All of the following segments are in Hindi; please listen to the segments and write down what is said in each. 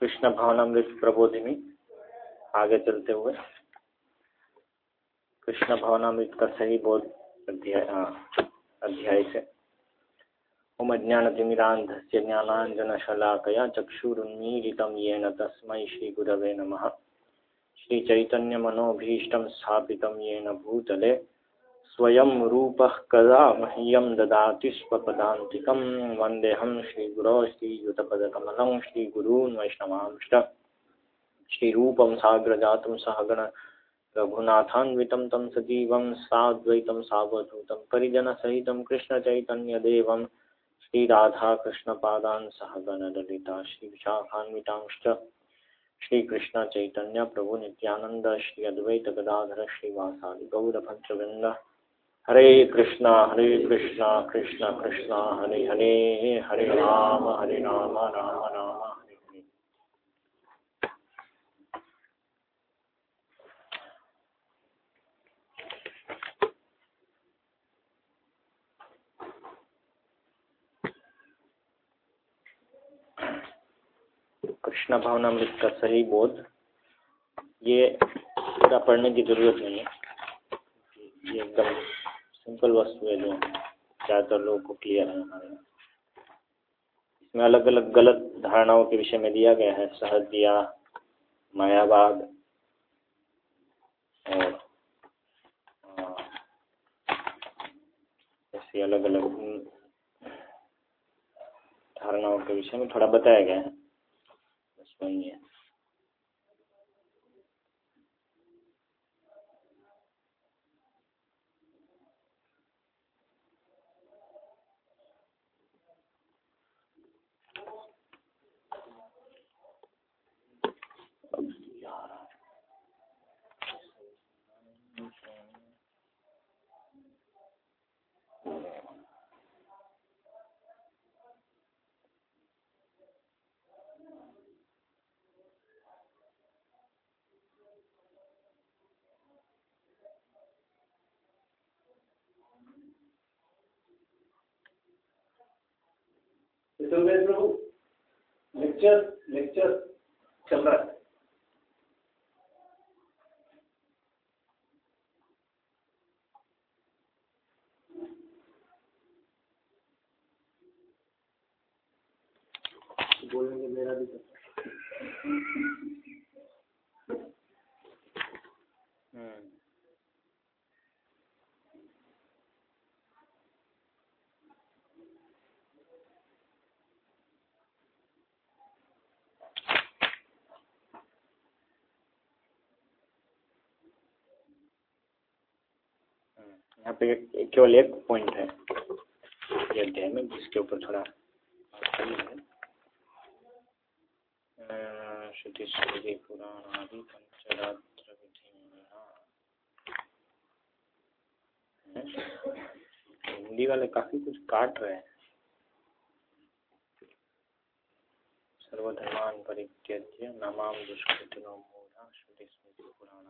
कृष्ण भावनामृत प्रबोधिनी, आगे चलते हुए। कृष्ण भावनामृत का सही बोध अध्याय अध्याय से। ओम अज्ञानतिमिरान्धस्य ज्ञानाञ्जनशलाकया चक्षुरुन्मीलितं येन तस्मै श्रीगुरवे नमः। श्रीचैतन्यमनोभीष्टं स्थापितं येन भूतले स्वयं रूपः कदा मह्यं ददाति स्वपदान्तिकं। वन्देऽहं श्रीगुरो श्रीयुतपदकमलं श्रीगुरून् वैष्णवांश्च श्रीरूपं साग्रजातं सहगण रघुनाथान्वितं तं सजीवं, साद्वैतं सावधूतं परिजनसहितं कृष्णचैतन्यदेवं। श्रीराधाकृष्णपादान् सहगणललिता श्रीविशाखान्वितांश्च। श्रीकृष्ण चैतन्य प्रभु नित्यानंद श्री अद्वैत गदाधर, श्रीवासादि गौरभद्रवृंद हरे कृष्णा हरे कृष्णा, कृष्ण, कृष्णा, हरे हरे हरे राम हरे राम राम राम, हरे हरे। कृष्ण भावनामृत का सही बोध। ये पूरा पढ़ने की ज़रूरत नहीं है। ये एकदम सिंपल वस्तु है जो ज़्यादातर लोगों को क्लियर है हमारे इसमें अलग अलग गलत धारणाओं के विषय में दिया गया है सहज दिया मायावाद और ऐसी अलग अलग धारणाओं के विषय में थोड़ा बताया गया है। बस वही है। प्रभु लेक्चर लेक्चर चल रहा है बोलेंगे मेरा भी तो हम्म यहाँ पे केवल एक पॉइंट है। ये अध्याय में जिसके ऊपर थोड़ा श्रुति स्मृति पुराण आदि पंचरात्र हिंदी वाले काफ़ी कुछ काट रहे हैं। सर्वधर्मान परित्यज्य नमाम दुष्कृतिनो मूढ़ा श्रुति स्मृति पुराण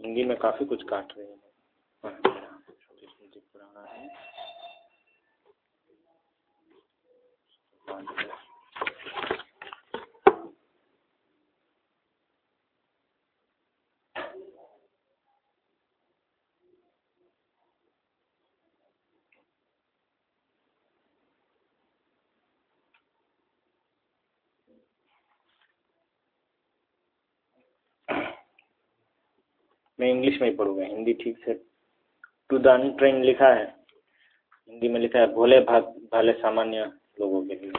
हिंदी में काफ़ी कुछ काट रहे हैं स्मृति पुराना है मैं इंग्लिश में ही पढ़ूँगा, हिंदी ठीक से। टू द अनट्रेन लिखा है। हिंदी में लिखा है, भोले भाग, भाले सामान्य लोगों के लिए।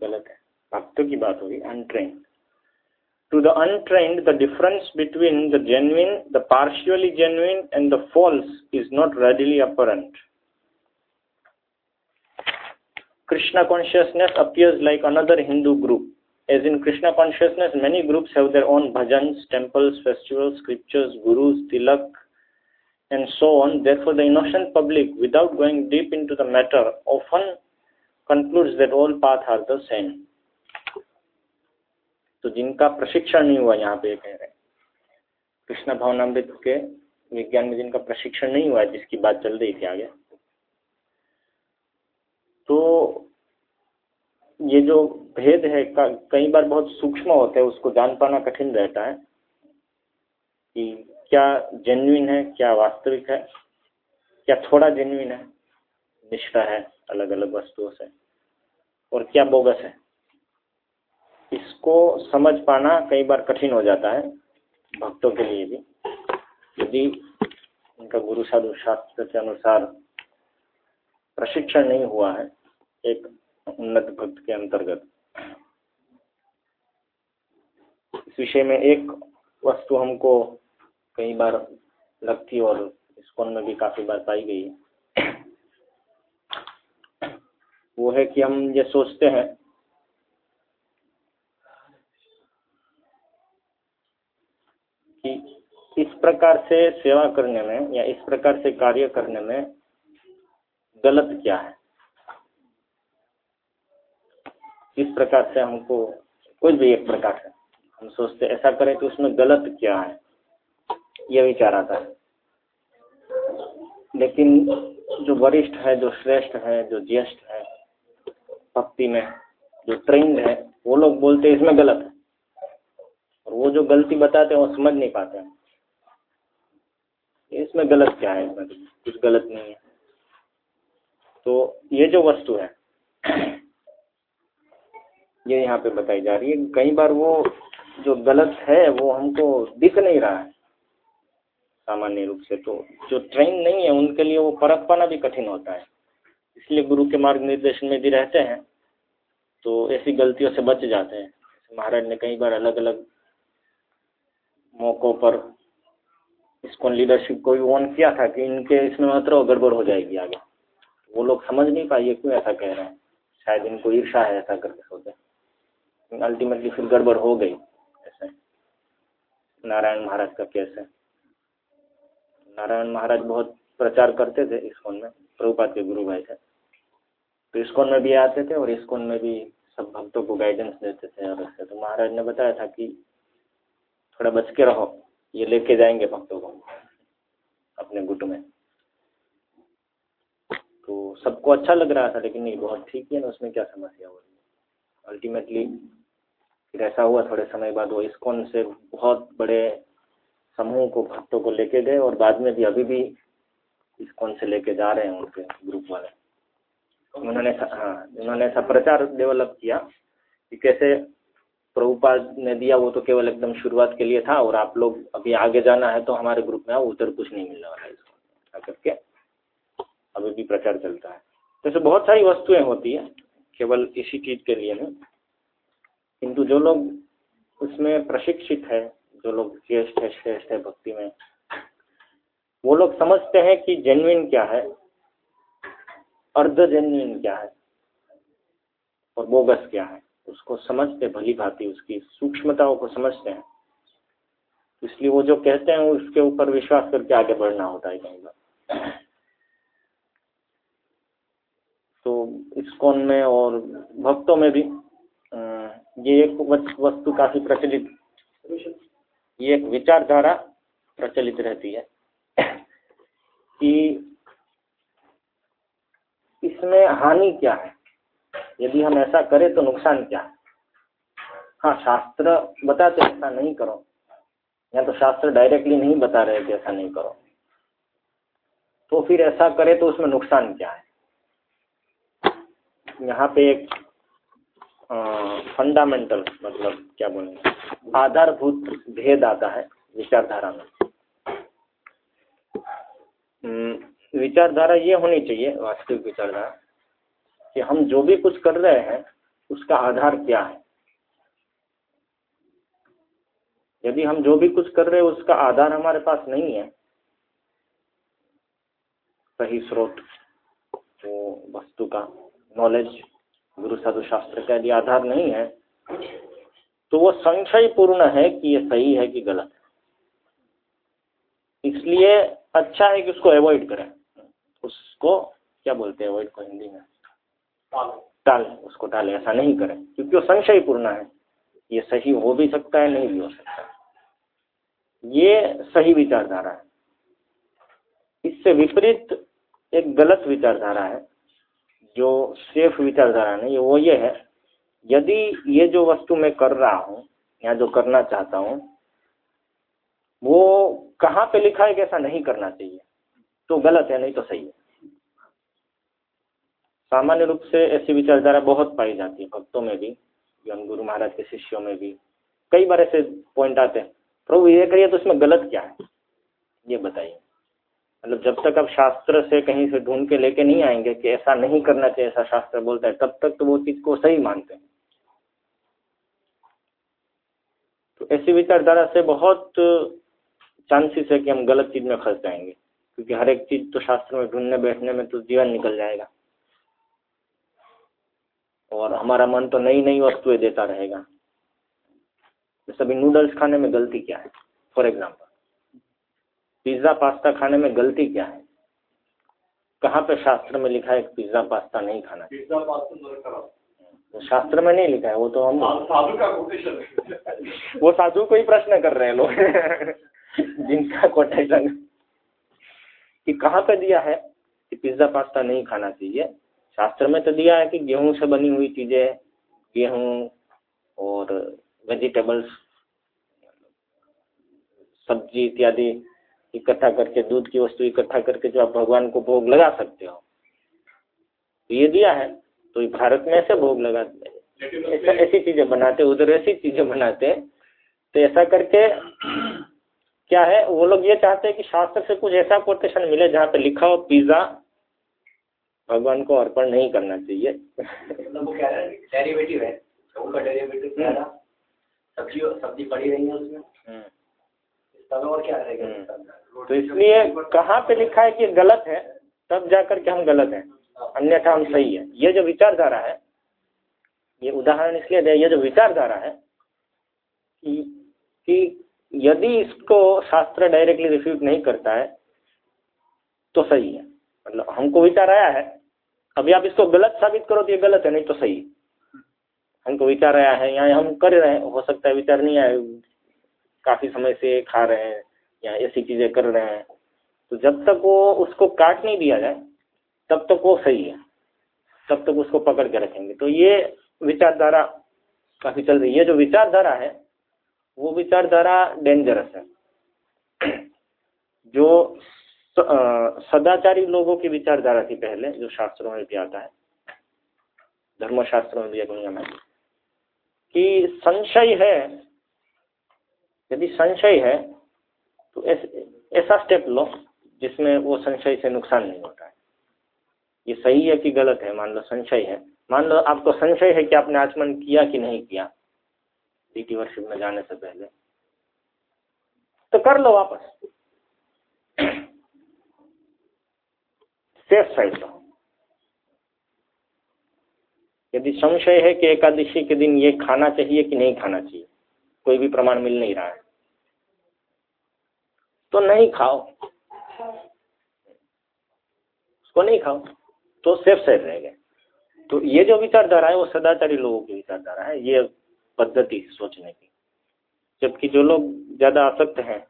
गलत है। भक्तों की बात होगी untrained to the untrained the difference between the genuine the partially genuine and the false is not readily apparent Krishna consciousness appears like another Hindu group. As in Krishna consciousness, many groups have their own bhajans, temples, festivals, scriptures, gurus, tilak, and so on. Therefore, the innocent public, without going deep into the matter, often concludes that all paths are the same. तो जिनका प्रशिक्षण नहीं हुआ यहाँ पे कह रहे हैं कृष्ण भवनामृत के विज्ञान में जिनका प्रशिक्षण नहीं हुआ जिसकी बात चल रही थी आगे तो ये जो भेद है कई बार बहुत सूक्ष्म होते हैं, उसको जान पाना कठिन रहता है कि क्या जेन्युइन है, क्या वास्तविक है, क्या थोड़ा जेन्युइन है, निष्ठा है अलग अलग वस्तुओं से, और क्या बोगस है। इसको समझ पाना कई बार कठिन हो जाता है भक्तों के लिए भी। यदि उनका गुरु साधु शास्त्र के अनुसार प्रशिक्षण नहीं हुआ है, एक उन्नत भक्त के अंतर्गत। इस विषय में एक वस्तु हमको कई बार लगती और इसकोन में भी काफ़ी बार पाई गई वो है कि हम ये सोचते हैं, कि इस प्रकार से सेवा करने में या इस प्रकार से कार्य करने में गलत क्या है? इस प्रकार से हमको कोई भी एक प्रकार से हम सोचते, ऐसा करें तो उसमें गलत क्या है? यह विचार आता है। लेकिन जो वरिष्ठ है, जो श्रेष्ठ है, जो ज्येष्ठ है, भक्ति में जो ट्रेंड है, वो लोग बोलते हैं, इसमें गलत है। और वो जो गलती बताते हैं, वो समझ नहीं पाते हैं। इसमें गलत क्या है? इसमें कुछ गलत नहीं है। तो ये जो वस्तु है ये यहाँ पे बताई जा रही है। कई बार वो जो गलत है, वो हमको दिख नहीं रहा है। सामान्य रूप से तो जो ट्रेन नहीं है, उनके लिए वो परख पाना भी कठिन होता है। इसलिए गुरु के मार्ग निर्देशन में भी रहते हैं तो ऐसी गलतियों से बच जाते हैं। महाराज ने कई बार अलग अलग मौक़ों पर इसको लीडरशिप को भी वॉर्न किया था कि इनके इसमें मतलब गड़बड़ हो जाएगी आगे। वो लोग समझ नहीं पाए क्यों ऐसा कह रहे हैं। शायद इनको ईर्षा है ऐसा करके सोचे। अल्टीमेटली फिर गड़बड़ हो गई, ऐसे नारायण महाराज का केस है। नारायण महाराज बहुत प्रचार करते थे इस्कॉन में, प्रभुपाद के गुरु भाई थे। तो इस्कॉन में भी आते थे और इस्कॉन में भी सब भक्तों को गाइडेंस देते थे और ऐसे। तो महाराज ने बताया था कि थोड़ा बच के रहो, ये लेके जाएँगे भक्तों को अपने गुट में। तो सबको अच्छा लग रहा था, लेकिन नहीं, बहुत ठीक है ना, उसमें क्या समस्या हो रही अल्टीमेटली फिर ऐसा हुआ थोड़े समय बाद वो इस्कॉन से बहुत बड़े समूह को भक्तों को लेके गए और बाद में भी अभी भी इस्कॉन से लेके जा रहे हैं उनके ग्रुप वाले। उन्होंने हाँ उन्होंने ऐसा प्रचार डेवलप किया कि कैसे प्रभुपाद ने दिया वो तो केवल एकदम शुरुआत के लिए था और आप लोग अभी आगे जाना है तो हमारे ग्रुप में आओ उधर कुछ नहीं मिलने वाला है इसको करके अभी भी प्रचार चलता है। जैसे बहुत सारी वस्तुएँ होती है। केवल इसी चीज़ के लिए नहीं किंतु जो लोग उसमें प्रशिक्षित है, जो लोग ज्येष्ठ है, श्रेष्ठ है भक्ति में, वो लोग समझते हैं कि जेन्युइन क्या है अर्ध जेन्युइन क्या है, और बोगस क्या है। उसको समझते, भली भांति उसकी सूक्ष्मताओं को समझते हैं। इसलिए वो जो कहते हैं, उसके ऊपर विश्वास करके आगे बढ़ना होता है कहीं बार तो इस्कॉन में और भक्तों में भी ये एक वस्तु काफ़ी प्रचलित, ये एक विचारधारा प्रचलित रहती है कि इसमें हानि क्या है? यदि हम ऐसा करें तो नुकसान क्या है? हाँ शास्त्र बताते ऐसा नहीं करो, या तो शास्त्र डायरेक्टली नहीं बता रहे कि ऐसा नहीं करो। तो फिर ऐसा करे तो उसमें नुकसान क्या है? यहाँ पे एक फंडामेंटल मतलब क्या बोलेंगे आधारभूत भेद आता है विचारधारा में। हम्म, विचारधारा ये होनी चाहिए वास्तविक विचारधारा कि हम जो भी कुछ कर रहे हैं उसका आधार क्या है? यदि हम जो भी कुछ कर रहे हैं उसका आधार हमारे पास नहीं है सही स्रोत वो वस्तु का नॉलेज गुरु साधु शास्त्र का यदि आधार नहीं है तो वो संशय पूर्ण है कि ये सही है कि गलत है। इसलिए अच्छा है कि उसको अवॉइड करें। उसको क्या बोलते हैं अवॉइड को हिंदी में? टाल। उसको टाले ऐसा नहीं करें। क्योंकि वो संशय पूर्ण है। ये सही हो भी सकता है नहीं भी हो सकता ये सही विचारधारा है। इससे विपरीत एक गलत विचारधारा है। जो सेफ़ विचारधारा नहीं वो ये है। यदि ये जो वस्तु मैं कर रहा हूँ, या जो करना चाहता हूँ, वो कहाँ पे लिखा है कि ऐसा नहीं करना चाहिए? तो गलत है, नहीं तो सही है। सामान्य रूप से ऐसी विचारधारा बहुत पाई जाती है, भक्तों में भी एवं गुरु महाराज के शिष्यों में भी। कई बार ऐसे पॉइंट आते हैं। प्रभु, ये करिए तो इसमें गलत क्या है? ये बताइए। मतलब जब तक आप शास्त्र से कहीं से ढूंढ के लेके नहीं आएँगे कि ऐसा नहीं करना चाहिए, ऐसा शास्त्र बोलता है, तब तक तो वो चीज़ को सही मानते हैं। तो ऐसी विचारधारा से बहुत चांसेस है कि हम गलत चीज़ में फंस जाएँगे, क्योंकि हर एक चीज़ तो शास्त्र में ढूँढने बैठने में तो जीवन निकल जाएगा। और हमारा मन तो नई नई वस्तुएँ देता रहेगा। जैसे अभी नूडल्स खाने में गलती क्या है? फॉर एग्ज़ाम्पल पिज़्ज़ा पास्ता खाने में गलती क्या है? कहाँ पे शास्त्र में लिखा है पिज़्ज़ा पास्ता नहीं खाना पिज्जा पास्ता तो शास्त्र में नहीं लिखा है वो तो हम साधु का कोटेशन वो साधु को ही प्रश्न कर रहे हैं लोग। जिनका कोटेशन कि कहाँ पे दिया है कि पिज़्ज़ा पास्ता नहीं खाना चाहिए? शास्त्र में तो दिया है कि गेहूँ से बनी हुई चीज़ें गेहूँ और वेजिटेबल्स सब्ज़ी इत्यादि। इकट्ठा करके दूध की वस्तु इकट्ठा करके जो आप भगवान को भोग लगा सकते हो तो ये दिया है। तो भारत में ऐसे भोग लगाते लेकिन ऐसा ऐसी चीज़ें बनाते उधर ऐसी चीज़ें बनाते तो ऐसा करके क्या है वो लोग ये चाहते हैं कि शास्त्र से कुछ ऐसा कोटेशन मिले जहाँ पे लिखा हो पिज्जा भगवान को अर्पण नहीं करना चाहिए। मतलब वो कह रहा है डेरिवेटिव है। तो डेरिवेटिव रहा सब्ज़ी पड़ी रही है उसमें। हम्म। और क्या रहेगा? हम्म। तो इसलिए कहाँ पे लिखा है कि गलत है तब जाकर के हम गलत हैं। अन्यथा हम सही है। ये जो विचारधारा है ये उदाहरण इसलिए दे ये जो विचारधारा है कि कि यदि इसको शास्त्र डायरेक्टली रिफ्यूट नहीं करता है तो सही है। मतलब हमको विचार आया है अभी आप इसको गलत साबित करो तो ये गलत है नहीं तो सही। है हमको विचार आया है या हम कर रहे हैं हो सकता है विचार नहीं आए काफ़ी समय से खा रहे हैं या ऐसी चीज़ें कर रहे हैं तो जब तक वो उसको काट नहीं दिया जाए, तब तक वो सही है। तब तक उसको पकड़ के रखेंगे। तो ये विचारधारा काफ़ी चल रही है। जो विचारधारा है, वो विचारधारा डेंजरस है। जो सदाचारी लोगों की विचारधारा थी पहले, जो शास्त्रों में भी आता है, धर्मशास्त्रों में भी एक नियम है कि संशय है यदि संशय है तो ऐस- स्टेप लो, जिसमें वो संशय से नुकसान नहीं होता है। ये सही है कि गलत है? मान लो संशय है। मान लो आपको संशय है कि आपने आचमन किया कि नहीं किया डीटी वर्षिप में जाने से पहले। तो कर लो वापस। सेफ़ साइड लो। यदि संशय है कि एकादशी के दिन ये खाना चाहिए कि नहीं खाना चाहिए? कोई भी प्रमाण मिल नहीं रहा है। तो नहीं खाओ। उसको नहीं खाओ। तो सेफ़ साइड रहेगा तो ये जो विचारधारा है, वो सदाचारी लोगों की विचारधारा है, ये पद्धति सोचने की। जबकि जो लोग ज़्यादा आसक्त हैं,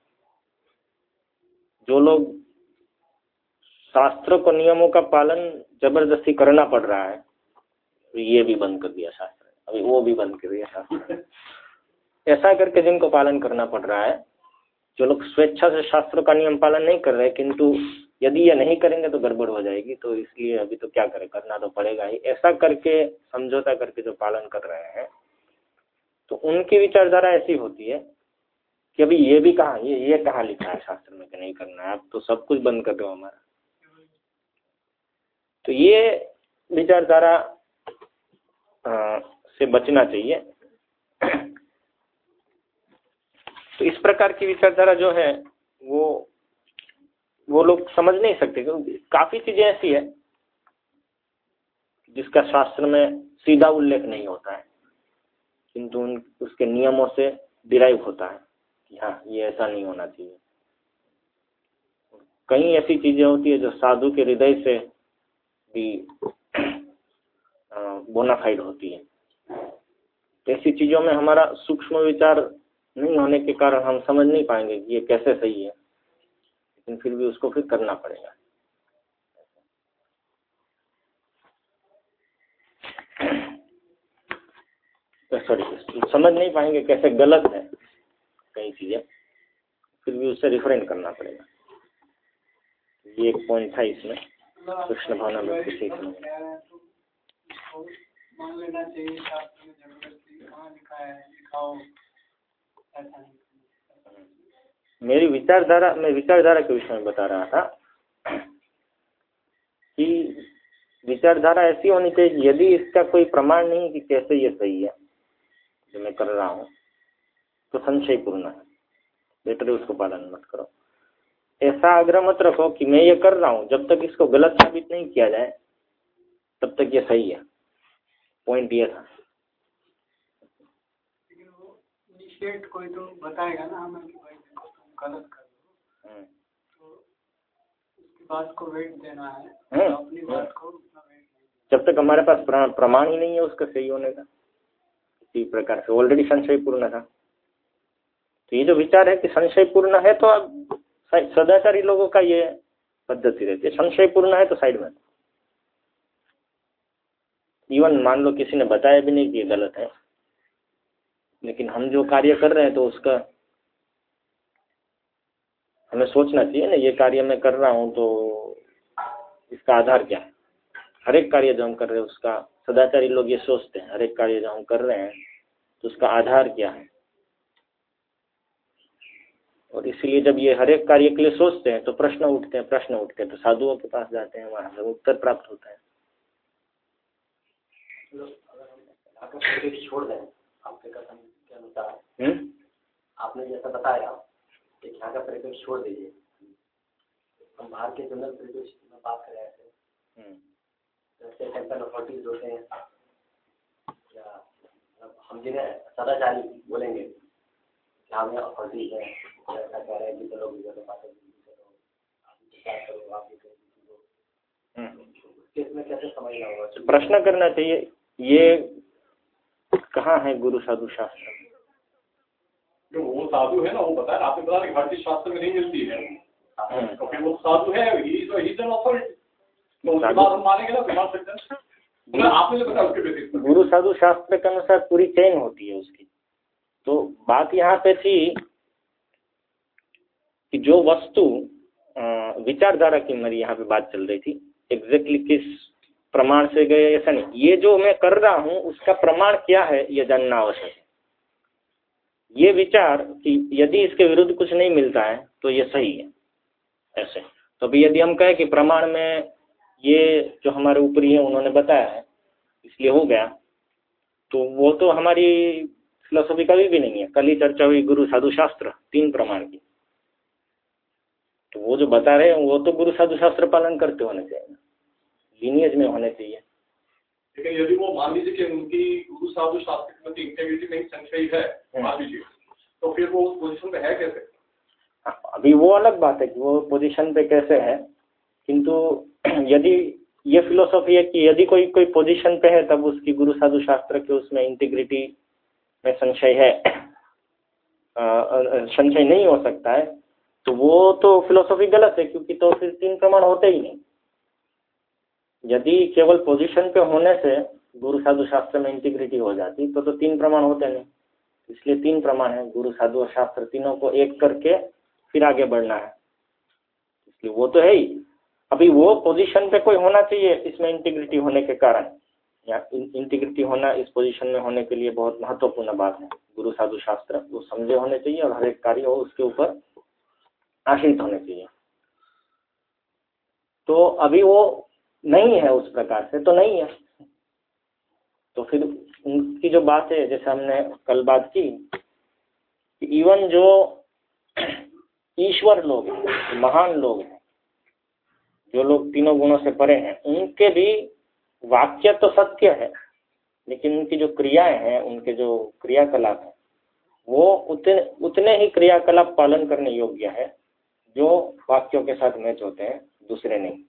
जो लोग शास्त्रों को, नियमों का पालन ज़बरदस्ती करना पड़ रहा है तो ये भी बंद कर दिया शास्त्र अभी वो भी बंद कर दिया शास्त्र। ऐसा करके जिनको पालन करना पड़ रहा है, जो लोग स्वेच्छा से शास्त्रों का नियम पालन नहीं कर रहे, किंतु यदि ये नहीं करेंगे तो गड़बड़ हो जाएगी। तो इसलिए अभी तो क्या करें, करना तो पड़ेगा ही। ऐसा करके, समझौता करके जो पालन कर रहे हैं तो उनकी विचारधारा ऐसी होती है कि अभी ये भी कहा, ये ये कहाँ लिखा है शास्त्र में कि नहीं करना है आप तो सब कुछ बंद कर दो हमारा। तो ये विचारधारा से बचना चाहिए। तो इस प्रकार की विचारधारा जो है, वो वो लोग समझ नहीं सकते, क्योंकि काफ़ी चीज़ें ऐसी है जिसका शास्त्र में सीधा उल्लेख नहीं होता है। किंतु उन, उसके नियमों से डिराइव होता है कि हाँ ये ऐसा नहीं होना चाहिए। कई ऐसी चीज़ें होती है जो साधु के हृदय से भी बोनाफाइड होती है। तो ऐसी चीज़ों में हमारा सूक्ष्म विचार नहीं होने के कारण हम समझ नहीं पाएँगे कि ये कैसे सही है। लेकिन फिर भी उसको फिर करना पड़ेगा। सॉरी तो समझ नहीं पाएँगे कैसे गलत है कई चीज़ें। फिर भी उससे रिफ्रेन करना पड़ेगा। ये एक पॉइंट था इसमें। कृष्ण भावना में किसी मान लेना चाहिए मेरी विचारधारा, मैं विचारधारा के विषय में बता रहा था कि विचारधारा ऐसी होनी चाहिए यदि इसका कोई प्रमाण नहीं कि कैसे ये सही है। जो मैं कर रहा हूँ तो संशयपूर्ण है। बेटर उसको पालन मत करो। ऐसा आग्रह मत रखो कि मैं ये कर रहा हूँ, जब तक इसको गलत साबित नहीं किया जाए, तब तक ये सही है। पॉइंट ये था लेकिन वो इनिशिएट कोई तो बताएगा ना हमें कि भाई देखो तुम गलत कर रहे हो। हम्म, तो उसकी बात को वेट देना है। हम्म, तो अपनी बात को जब तक हमारे पास प्रमाण ही नहीं है उसका सही होने का किसी प्रकार से ऑलरेडी संशयपूर्ण था। तो ये जो विचार है कि संशयपूर्ण है तो अब सदाचारी लोगों का ये पद्धति रहती है। संशयपूर्ण है तो साइड में। इवन मान लो किसी ने बताया भी नहीं कि ये गलत है। लेकिन हम जो कार्य कर रहे हैं तो उसका हमें सोचना चाहिए ना, ये कार्य मैं कर रहा हूँ तो इसका आधार क्या है? हर एक कार्य जो हम कर रहे हैं, उसका सदाचारी लोग ये सोचते हैं, हर एक कार्य जो हम कर रहे हैं तो उसका आधार क्या है? और इसलिए जब ये हर एक कार्य के लिए सोचते हैं तो प्रश्न उठते हैं, प्रश्न उठते हैं तो साधुओं के पास जाते हैं, वहाँ से उत्तर प्राप्त होता है। छोड़ दें, आपके कथन। के अनुसार हम्म? आपने जैसा बताया कि यहाँ का परिवेश छोड़ दीजिए। हम बाहर के जनरल परिवेश में बात कर रहे थे। हम्म, जैसे टेंपल अथॉरिटीज होते हैं या मतलब हम जिन्हें सदाचारी बोलेंगे कि हमें अथॉरिटीज हैं? ऐसा कह रहे हैं कि चलो गुजर बातें करो आप ये किसी हम्म। केस में कैसे समझना होगा? तो प्रश्न करना चाहिए ये कहाँ है गुरु साधु शास्त्र? साधु है ना वो बताया आपने बताया चीज़ शास्त्र में नहीं मिलती है। हम्म। तो फिर वो साधु है ही ही हैं गुरु साधु शास्त्र के अनुसार पूरी चैन होती है उसकी। तो बात यहाँ पे थी कि जो वस्तु विचारधारा की मेरी यहाँ पे बात चल रही थी एग्जैक्टली किस प्रमाण से गए ऐसा नहीं ये जो मैं कर रहा हूँ उसका प्रमाण क्या है ये जानना आवश्यक है। ये विचार कि यदि इसके विरुद्ध कुछ नहीं मिलता है तो ये सही है, ऐसे। तो अभी यदि हम कहें कि प्रमाण में ये जो हमारे ऊपरी है, उन्होंने बताया है, इसलिए हो गया तो वो तो हमारी फिलोसफी कभी भी नहीं है। कल ही चर्चा हुई गुरु साधु शास्त्र, तीन प्रमाण की। तो वो जो बता रहे हैं, वो तो गुरु साधु शास्त्र पालन करते होने चाहिए लीनियज में होने चाहिए। लेकिन यदि वो मान लीजिए कि उनकी गुरु साहब साधु शास्त्र के प्रति इंटेग्रिटी नहीं संशय है मान लीजिए तो फिर वो उस पोजीशन में है कैसे? अभी वो अलग बात है कि वो पोजीशन पे कैसे है किंतु यदि ये फिलोसॉफी है कि यदि कोई कोई पोजीशन पे है तब उसकी गुरु साधु शास्त्र के उसमें इंटीग्रिटी में संशय है। संशय नहीं हो सकता है। तो वो तो फिलोसॉफी गलत है क्योंकि तो फिर तीन प्रमाण होते ही नहीं। यदि केवल पोजीशन पे होने से गुरु साधु शास्त्र में इंटीग्रिटी हो जाती तो तो तीन प्रमाण होते नहीं इसलिए तीन प्रमाण है, गुरु साधु और शास्त्र तीनों को एक करके फिर आगे बढ़ना है। इसलिए वो तो है ही। अभी वो पोजीशन पे कोई होना चाहिए, इसमें इंटीग्रिटी होने के कारण। या इंटीग्रिटी होना इस पोजीशन में होने के लिए बहुत महत्वपूर्ण बात है। गुरु साधु शास्त्र, वो समझे होने चाहिए और हर एक कार्य हो उसके ऊपर आश्रित होने चाहिए। तो अभी वो नहीं है उस प्रकार से तो नहीं है। तो फिर उनकी जो बात है, जैसे हमने कल बात की इवन जो ईश्वर लोग हैं महान लोग हैं, जो लोग तीनों गुणों से परे हैं, उनके भी वाक्य तो सत्य है, लेकिन उनकी जो क्रियाएँ हैं, उनके जो क्रियाकलाप हैं, वो उतने उतने ही क्रियाकलाप पालन करने योग्य है, जो वाक्यों के साथ मैच होते हैं, दूसरे नहीं।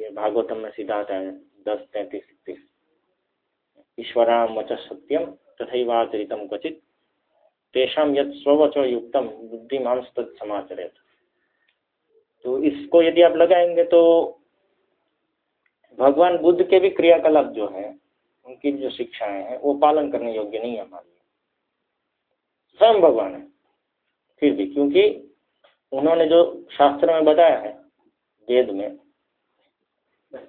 ये भागवतम में सीधा आता है, दस, तैंतीस, इकतीस। ईश्वराम वच सत्यम तथैवाचरितम क्वचित। तेषाम यद स्ववचो युक्तम बुद्धिमांस तत्समाचरित तो इसको यदि आप लगाएँगे तो भगवान बुद्ध के भी क्रियाकलाप जो है, उनकी जो शिक्षाएँ हैं, वो पालन करने योग्य नहीं है हमारे स्वयं भगवान है, फिर भी, क्योंकि उन्होंने जो शास्त्र में बताया है, वेद में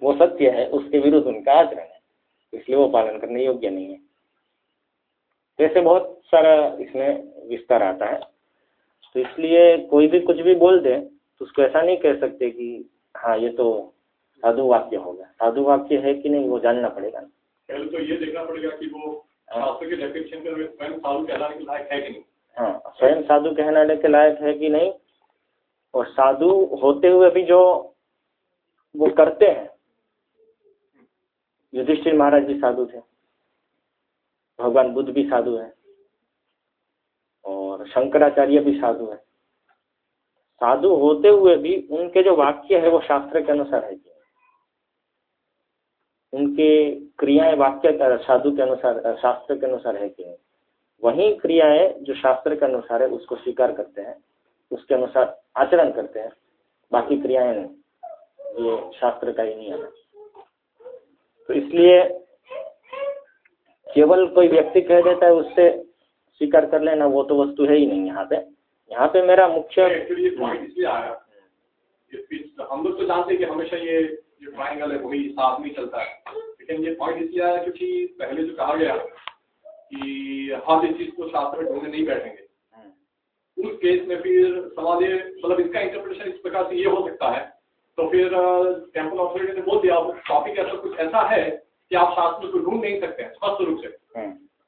वो सत्य है उसके विरुद्ध उनका आचरण है। इसलिए वो पालन करने योग्य नहीं है। तो ऐसे बहुत सारा इसमें विस्तार आता है। तो इसलिए कोई भी कुछ भी बोल दे तो उसको ऐसा नहीं कह सकते कि हाँ ये तो साधु वाक्य होगा। साधु वाक्य है कि नहीं वो जानना पड़ेगा। पहले तो ये देखना पड़ेगा कि वो में स्वयं साधु कहलाने है हाँ स्वयं साधु कहलाने के लायक है कि नहीं? और साधु होते हुए भी जो वो करते हैं। युधिष्ठिर महाराज भी साधु थे। भगवान बुद्ध भी साधु है। और शंकराचार्य भी साधु है। साधु होते हुए भी उनके जो वाक्य है, वो शास्त्र के अनुसार है उनके क्रियाएँ वाक्य साधु के अनुसार, शास्त्र के अनुसार है कि वही क्रियाएँ जो शास्त्र के अनुसार है, उसको स्वीकार करते हैं। उसके अनुसार आचरण करते हैं। बाकी क्रियाएँ नहीं। ये शास्त्र का ही नियम है। तो इसलिए केवल कोई व्यक्ति कह देता है उससे स्वीकार कर लेना वो तो वस्तु है ही नहीं यहाँ पे। यहाँ पे मेरा मुख्य एक्चुअली आया हम लोग तो जानते हैं कि हमेशा ये जो ट्राइंगल है वही साथ में चलता है। लेकिन ये पॉइंट इसलिए आया क्योंकि पहले जो कहा गया कि हर इस चीज़ को शास्त्र में ढूँढने नहीं बैठेंगे। उस केस में फिर सवाल ये मतलब इसका इंटरप्रिटेशन इस प्रकार से ये हो सकता है तो फिर टेंपल ऑथोरिटी ने बोल दिया टॉपिक ऐसा कुछ ऐसा है कि आप शास्त्र को ढूंढ नहीं सकते हैं स्पष्ट रूप से।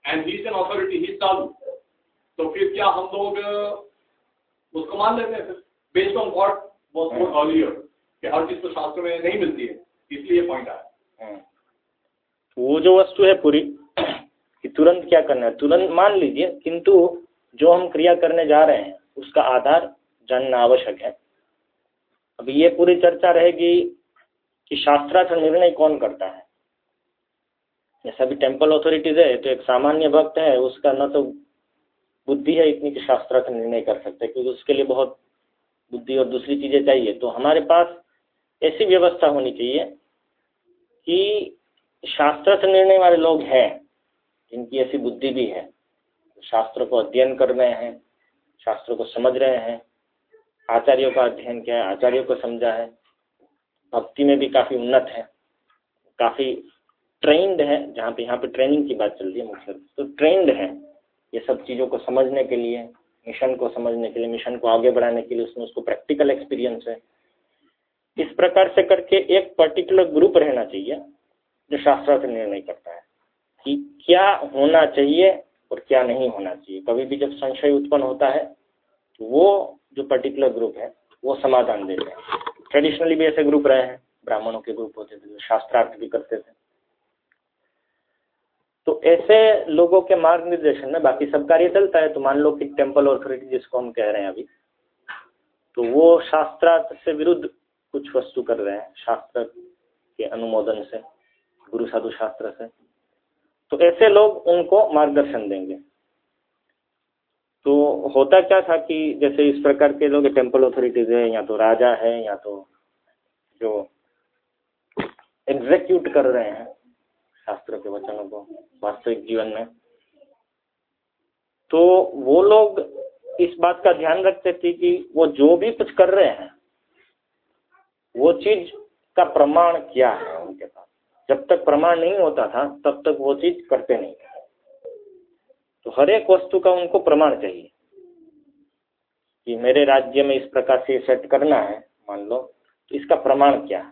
एंड ही एन अथॉरिटी ही चालू तो फिर क्या हम लोग उसको मान लेते हैं फिर? Based on what was more earlier कि हर चीज़ तो शास्त्र में नहीं मिलती है इसलिए पॉइंट आया। वो जो वस्तु है पूरी कि तुरंत क्या करना है? तुरंत मान लीजिए किंतु जो हम क्रिया करने जा रहे हैं उसका आधार जानना आवश्यक है। अभी ये पूरी चर्चा रहेगी कि शास्त्रार्थ निर्णय कौन करता है। जैसा भी टेंपल अथॉरिटीज है तो एक सामान्य भक्त है, उसका न तो बुद्धि है इतनी कि शास्त्रार्थ निर्णय कर सकते, क्योंकि उसके लिए बहुत बुद्धि और दूसरी चीज़ें चाहिए। तो हमारे पास ऐसी व्यवस्था होनी चाहिए कि शास्त्रार्थ निर्णय वाले लोग हैं, जिनकी ऐसी बुद्धि भी है। शास्त्र को अध्ययन कर रहे हैं, शास्त्र को समझ रहे हैं आचार्यों का अध्ययन किया है, आचार्यों को समझा है। भक्ति में भी काफ़ी उन्नत है, काफ़ी ट्रेंड है, जहाँ पे, यहाँ पे ट्रेनिंग की बात चल रही है मुख्य तो ट्रेंड है ये सब चीज़ों को समझने के लिए मिशन को समझने के लिए मिशन को आगे बढ़ाने के लिए उसमें उसको प्रैक्टिकल एक्सपीरियंस है। इस प्रकार से करके एक पर्टिकुलर ग्रुप रहना चाहिए, जो शास्त्रार्थ निर्णय करता है, कि क्या होना चाहिए और क्या नहीं होना चाहिए। कभी भी जब संशय उत्पन्न होता है वो जो पर्टिकुलर ग्रुप है, वो समाधान देते हैं। ट्रेडिशनली भी ऐसे ग्रुप रहे हैं, ब्राह्मणों के ग्रुप होते थे, जो शास्त्रार्थ भी करते थे। तो ऐसे लोगों के मार्ग निर्देशन में बाकी सब कार्य चलता है। तो मान लो कि टेंपल ऑथोरिटी जिसको हम कह रहे हैं अभी तो वो शास्त्रार्थ से विरुद्ध कुछ वस्तु कर रहे हैं, शास्त्र के अनुमोदन से, गुरु साधु शास्त्र से। तो ऐसे लोग उनको मार्गदर्शन देंगे। तो होता क्या था कि जैसे इस प्रकार के लोग टेंपल अथॉरिटीज है, या तो राजा है, या तो जो एग्जीक्यूट कर रहे हैं शास्त्र के वचनों को, वास्तविक जीवन में। तो वो लोग इस बात का ध्यान रखते थे कि वो जो भी कुछ कर रहे हैं, वो चीज़ का प्रमाण क्या है उनके पास। जब तक प्रमाण नहीं होता था, तब तक वो चीज़ करते नहीं थे। तो हर एक वस्तु का उनको प्रमाण चाहिए। कि मेरे राज्य में इस प्रकार से सेट करना है, मान लो तो इसका प्रमाण क्या है?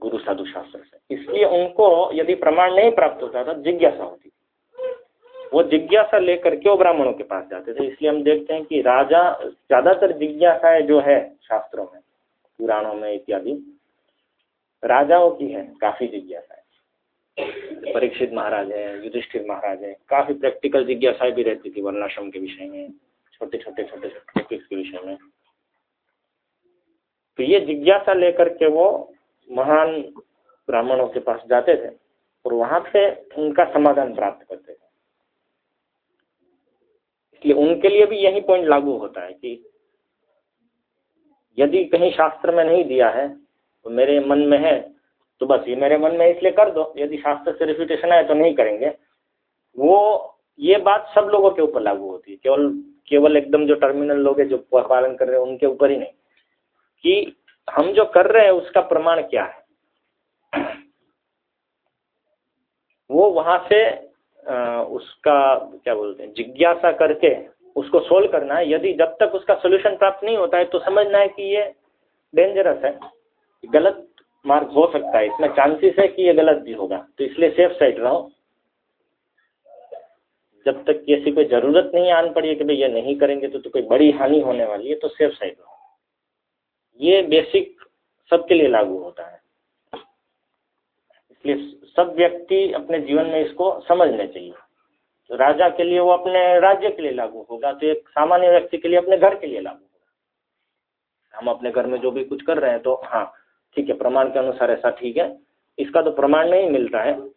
गुरु साधु शास्त्र से। इसलिए उनको यदि प्रमाण नहीं प्राप्त होता था, जिज्ञासा होती थी। वो जिज्ञासा लेकर के वो ब्राह्मणों के पास जाते थे। इसलिए हम देखते हैं कि राजा ज़्यादातर जिज्ञासाएँ जो है शास्त्रों में, पुराणों में इत्यादि, राजाओं की है, काफ़ी जिज्ञासाएँ। परीक्षित महाराज है, युधिष्ठिर महाराज है। काफ़ी प्रैक्टिकल जिज्ञासाएँ भी रहती थी वर्णाश्रम के विषय में, छोटे छोटे छोटे छोटे टॉपिक्स के विषय में। तो ये जिज्ञासा लेकर के वो महान ब्राह्मणों के पास जाते थे और वहाँ से उनका समाधान प्राप्त करते थे। इसलिए उनके लिए भी यही पॉइंट लागू होता है कि यदि कहीं शास्त्र में नहीं दिया है तो मेरे मन में है तो बस ये मेरे मन में इसलिए कर दो यदि शास्त्र से रिफ्यूटेशन आए तो नहीं करेंगे। वो ये बात सब लोगों के ऊपर लागू होती है। केवल केवल एकदम जो टर्मिनल लोग हैं जो पालन कर रहे हैं उनके ऊपर ही नहीं। कि हम जो कर रहे हैं उसका प्रमाण क्या है? वो वहाँ से आ, उसका क्या बोलते हैं जिज्ञासा करके उसको सोल्व करना है। यदि जब तक उसका सोल्यूशन प्राप्त नहीं होता है तो समझना है कि ये डेंजरस है गलत मार्ग हो सकता है। इसमें चांसेस है कि ये गलत भी होगा। तो इसलिए सेफ़ साइड रहो। जब तक किसी कोई ज़रूरत नहीं आन पड़ी है कि भाई ये नहीं करेंगे तो, तो कोई बड़ी हानि होने वाली है तो सेफ़ साइड रहो। ये बेसिक सबके लिए लागू होता है। इसलिए सब व्यक्ति अपने जीवन में इसको समझने चाहिए। तो राजा के लिए वो अपने राज्य के लिए लागू होगा तो एक सामान्य व्यक्ति के लिए अपने घर के लिए लागू होगा। हम अपने घर में जो भी कुछ कर रहे हैं तो हाँ ठीक है प्रमाण के अनुसार ऐसा ठीक है। इसका तो प्रमाण नहीं मिलता है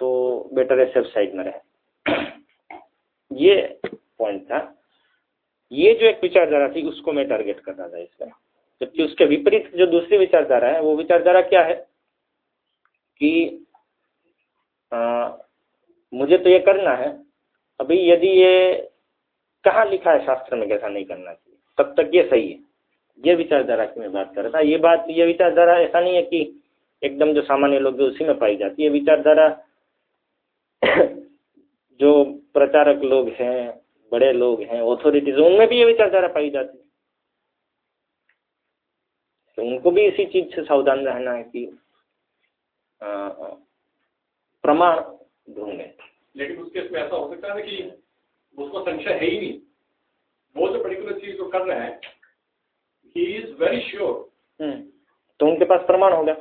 तो बेटर है सेफ़ साइड में रहे। ये पॉइंट था। ये जो एक विचारधारा थी उसको मैं टारगेट कर रहा था इसमें। जबकि उसके विपरीत जो दूसरी विचारधारा है वो विचारधारा क्या है? कि आ, मुझे तो ये करना है। अभी यदि ये कहाँ लिखा है शास्त्र में कैसा नहीं करना चाहिए? तब तक ये सही है। ये विचारधारा की मैं बात कर रहा था। ये बात, ये विचारधारा ऐसा नहीं है कि एकदम जो सामान्य लोग उसी में पाई जाती है। विचारधारा जो प्रचारक लोग हैं, बड़े लोग हैं ऑथोरिटीज उनमें भी ये विचारधारा पाई जाती है। तो उनको भी इसी चीज़ से सावधान रहना है कि प्रमाण ढूंढे। लेकिन उसके इसमें ऐसा हो सकता है कि उसको संशय है ही नहीं। वो जो पर्टिकुलर चीज़ को कर रहे हैं ही इज़ वेरी श्योर तो उनके पास प्रमाण होगा।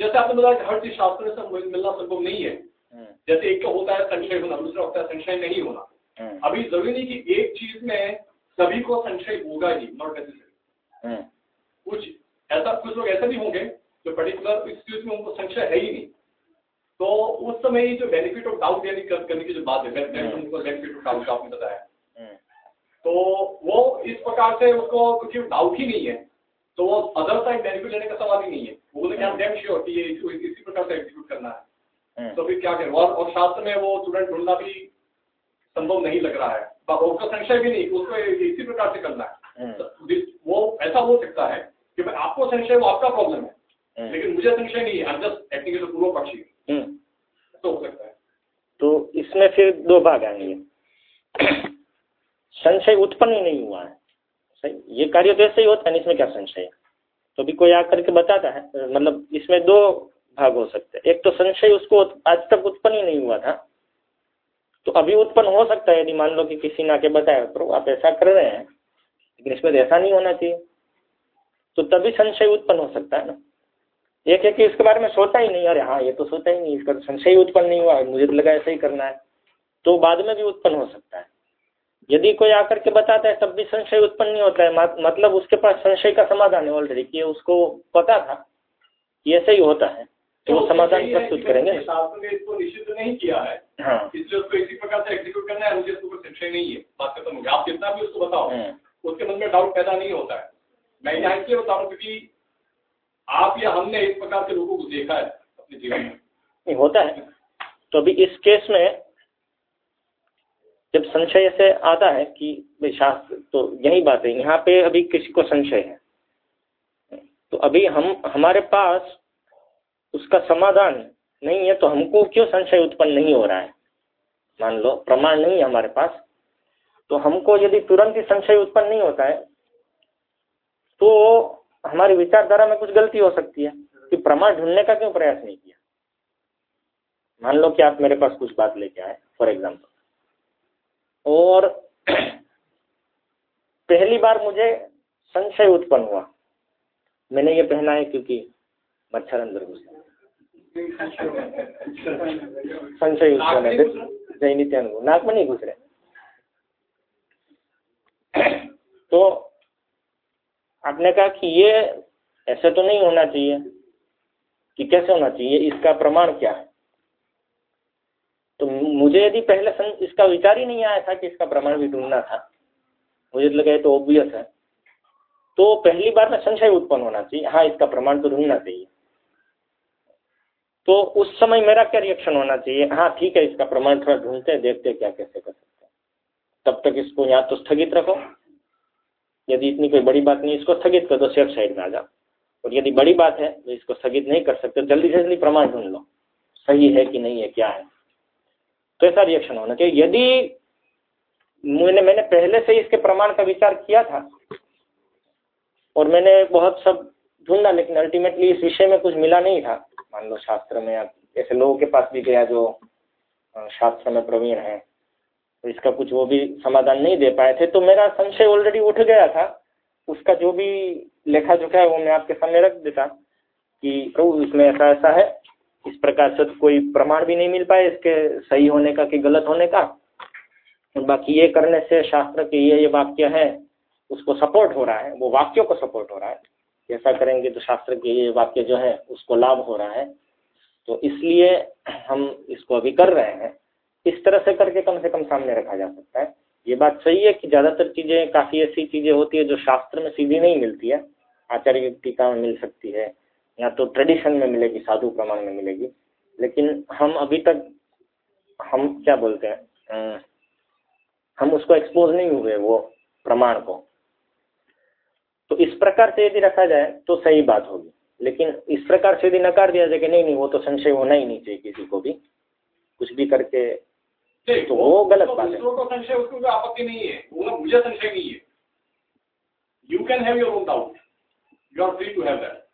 जैसे आपने बताया कि हर चीज़ शास्त्र से मिलना संभव नहीं है। हम्म। जैसे एक का होता है संशय होना दूसरा होता है संशय नहीं होना। हम्म। अभी ज़रूरी नहीं कि एक चीज़ में सभी को संशय होगा ही नॉट नेसेसरी हम्म। कुछ ऐसा कुछ लोग ऐसे भी होंगे जो पर्टिकुलर इस चीज़ में उनको संशय है ही नहीं। तो उस समय जो बेनिफिट ऑफ़ डाउट यानी करने की जो बात है बेनिफिट ऑफ़ डाउट आपने बताया। तो वो इस प्रकार से उसको कुछ डाउट ही नहीं है। तो वो अदर साइड बेनिफिट लेने का सवाल ही नहीं है। वो बोले क्या डेम श्योर कि ये इसी प्रकार से एग्जीक्यूट करना है। हम्म। तो फिर क्या करें? और, और शास्त्र में वो स्टूडेंट ढूंढना भी संभव नहीं लग रहा है। उसका संशय भी नहीं उसको इसी प्रकार से करना है। हम्म। तो वो ऐसा हो सकता है कि भाई आपको संशय वो आपका प्रॉब्लम है। हम्म। लेकिन मुझे संशय नहीं है। जस्ट एक्टिंग पूर्व पक्षी। तो हो सकता है। तो इसमें फिर दो भाग आएँगे। संशय उत्पन्न ही नहीं हुआ है। सही? ये कार्य तो ऐसे ही होता है इसमें क्या संशय है? तो अभी कोई आकर के बताता है मतलब इसमें दो भाग हो सकते हैं। एक तो संशय उसको आज तक उत्पन्न ही नहीं हुआ था। तो अभी उत्पन्न हो सकता है, यदि मान लो कि किसी ने आके बताया तो आप ऐसा कर रहे हैं, लेकिन इसमें तो ऐसा नहीं होना चाहिए। तो तभी संशय उत्पन्न हो सकता है ना। एक है कि इसके बारे में सोचा ही नहीं, अरे हाँ ये तो सोचा ही नहीं, इसका तो संशय उत्पन्न नहीं हुआ, मुझे तो लगा ऐसा ही करना है। तो बाद में भी उत्पन्न हो सकता है। यदि कोई आकर के बताता है तब भी संशय उत्पन्न नहीं होता है। मतलब उसके पास संशय का समाधान है ऑलरेडी कि उसको पता था कि ऐसे ही होता है। तो वो समाधान प्रस्तुत करेंगे। इसको निश्चित नहीं किया है। हाँ। इसलिए उसको इसी प्रकार से एग्जीक्यूट करना है मुझे संशय नहीं है। बात खत्म हो आप कितना भी उसको बताओ हम्म। उसके मन में डाउट पैदा नहीं होता है। मैं यहाँ इसलिए बता रहा क्योंकि आप या हमने इस प्रकार के लोगों को देखा है अपने जीवन में। होता है। तो अभी इस केस में जब संशय से आता है कि शास्त्र तो यही बात है, यहाँ पे अभी किसी को संशय है। तो अभी हम, हमारे पास उसका समाधान नहीं है तो हमको क्यों संशय उत्पन्न नहीं हो रहा है? मान लो, प्रमाण नहीं है हमारे पास तो हमको यदि तुरंत ही संशय उत्पन्न नहीं होता है तो हमारी विचारधारा में कुछ गलती हो सकती है कि प्रमाण ढूँढने का क्यों प्रयास नहीं किया? मान लो कि आप मेरे पास कुछ बात लेके आए फॉर एग्ज़ाम्पल और पहली बार मुझे संशय उत्पन्न हुआ। मैंने ये पहना है क्योंकि मच्छर अंदर घुसे संशय उत्पन्न है। जय नाक में नहीं घुस रहे। तो आपने कहा कि ये ऐसे तो नहीं होना चाहिए कि कैसे होना चाहिए? इसका प्रमाण क्या है? मुझे यदि पहले सं, इसका विचार ही नहीं आया था कि इसका प्रमाण भी ढूंढना था मुझे तो लगा ये तो ऑब्वियस है। तो पहली बार में संशय उत्पन्न होना चाहिए हाँ इसका प्रमाण तो ढूंढना चाहिए। तो उस समय मेरा क्या रिएक्शन होना चाहिए? हाँ ठीक है इसका प्रमाण थोड़ा ढूंढते हैं देखते हैं क्या कैसे कर सकते हैं। तब तक इसको या तो स्थगित रखो। यदि इतनी कोई बड़ी बात नहीं इसको स्थगित कर दो सेफ़ साइड में आ जाओ। और यदि बड़ी बात है तो इसको स्थगित नहीं कर सकते जल्दी से जल्दी प्रमाण ढूंढ लो। सही है कि नहीं है क्या है? तो ऐसा रिएक्शन होना चाहिए। यदि मैंने मैंने पहले से इसके प्रमाण का विचार किया था, और मैंने बहुत सब ढूंढा, लेकिन अल्टीमेटली इस विषय में कुछ मिला नहीं था। मान लो शास्त्र में आप, ऐसे लोगों के पास भी गया जो शास्त्र में प्रवीण है तो इसका कुछ वो भी समाधान नहीं दे पाए थे तो मेरा संशय ऑलरेडी उठ गया था। उसका जो भी लेखा जोखा है, वो मैं आपके सामने रख देता कि प्रभु, इसमें ऐसा ऐसा है। इस प्रकार से तो कोई प्रमाण भी नहीं मिल पाए इसके सही होने का कि गलत होने का। बाकी ये करने से शास्त्र के ये ये वाक्य है, उसको सपोर्ट हो रहा है, वो वाक्यों को सपोर्ट हो रहा है। ऐसा करेंगे तो शास्त्र के ये वाक्य जो है, उसको लाभ हो रहा है। तो इसलिए हम इसको अभी कर रहे हैं। इस तरह से करके कम से कम सामने रखा जा सकता है। ये बात सही है कि ज़्यादातर चीज़ें, काफ़ी ऐसी चीज़ें होती है जो शास्त्र में सीधी नहीं मिलती है। आचार्य टीका में मिल सकती है। या तो ट्रेडिशन में मिलेगी साधु प्रमाण में मिलेगी। लेकिन हम अभी तक हम क्या बोलते हैं हम उसको एक्सपोज नहीं हुए वो प्रमाण को। तो इस प्रकार से यदि रखा जाए तो सही बात होगी। लेकिन इस प्रकार से यदि नकार दिया जाए कि नहीं नहीं वो तो संशय होना ही नहीं चाहिए किसी को भी कुछ भी करके तो वो गलत बात है। को संशय उसको आपत्ति नहीं है। वो मुझे संशय नहीं है। You can have your own doubt you are free to have that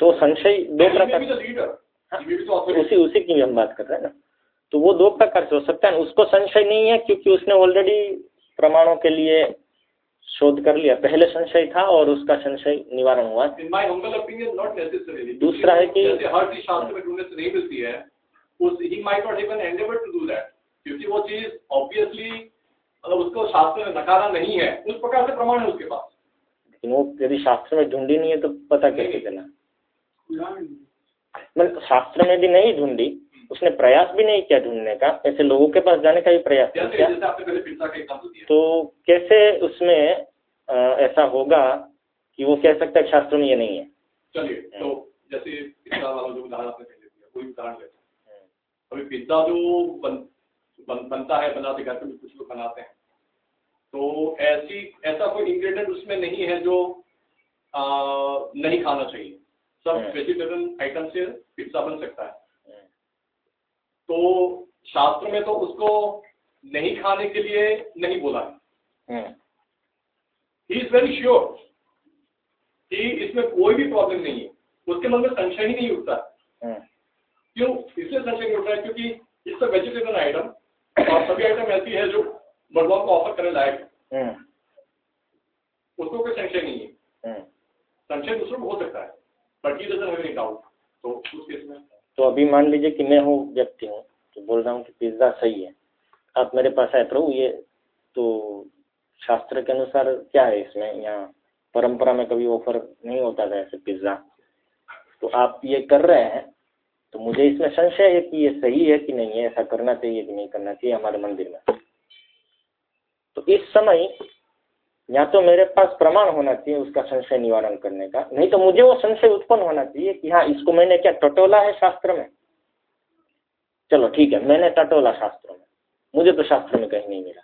तो संशय दो प्रकार हाँ, उसी उसी की हम बात कर रहे हैं ना। तो वो दो प्रकार से हो सकता है। उसको संशय नहीं है क्योंकि उसने ऑलरेडी प्रमाणों के लिए शोध कर लिया। पहले संशय था और उसका संशय निवारण हुआ। दूसरा है कि हर चीज़ शास्त्र में ढूँढने से नहीं मिलती है उस he might not even endeavour to do that क्योंकि वो चीज़ ऑब्वियसली मतलब उसको शास्त्र में नकारा नहीं है। उस प्रकार से प्रमाण है उसके पास। वो यदि शास्त्र में ढूंढी नहीं है तो पता कैसे चला? मतलब शास्त्र में भी नहीं ढूंढी उसने प्रयास भी नहीं किया ढूँढने का ऐसे लोगों के पास जाने का भी प्रयास किया। तो कैसे उसमें आ, ऐसा होगा कि वो कह सकता है शास्त्र में ये नहीं है? चलिए तो जैसे वाला जो उदाहरण आपने पहले दिया कोई उदाहरण लेते अभी पिज़्ज़ा जो बन, बन, बनता है बनाते घर पे कुछ लोग बनाते हैं। तो ऐसी ऐसा कोई इंग्रेडिएंट उसमें नहीं है जो आ, नहीं खाना चाहिए सब वेजिटेबल हम्म। आइटम से पिज़्ज़ा बन सकता है हम्म। तो शास्त्र में तो उसको नहीं खाने के लिए नहीं बोला है ही इज़ वेरी श्योर कि इसमें कोई भी प्रॉब्लम नहीं है उसके मन में संशय ही नहीं उठता हम्म। क्यों इसलिए संशय नहीं उठ रहा है क्योंकि इट्स अ वेजिटेबल आइटम और सभी आइटम ऐसी है जो भगवान को ऑफ़र करने लायक है। उसको कोई संशय नहीं है। हम्म। संशय दूसरों को हो सकता है but he doesn't have doubt तो उस केस में तो अभी मान लीजिए कि मैं हूँ व्यक्ति हूँ तो बोल रहा हूँ कि पिज़्ज़ा सही है। आप मेरे पास आए प्रभु ये तो शास्त्र के अनुसार क्या है इसमें? यहाँ परंपरा में कभी ऑफ़र नहीं होता था ऐसे पिज़्ज़ा। तो आप ये कर रहे हैं तो मुझे इसमें संशय है कि ये सही है कि नहीं है ऐसा करना चाहिए कि नहीं करना चाहिए हमारे मंदिर में। इस समय या तो मेरे पास प्रमाण होना चाहिए उसका संशय निवारण करने का। नहीं तो मुझे वो संशय उत्पन्न होना चाहिए कि हाँ इसको मैंने क्या टटोला है शास्त्र में? चलो ठीक है, मैंने टटोला शास्त्र में। मुझे तो शास्त्र में कहीं नहीं मिला।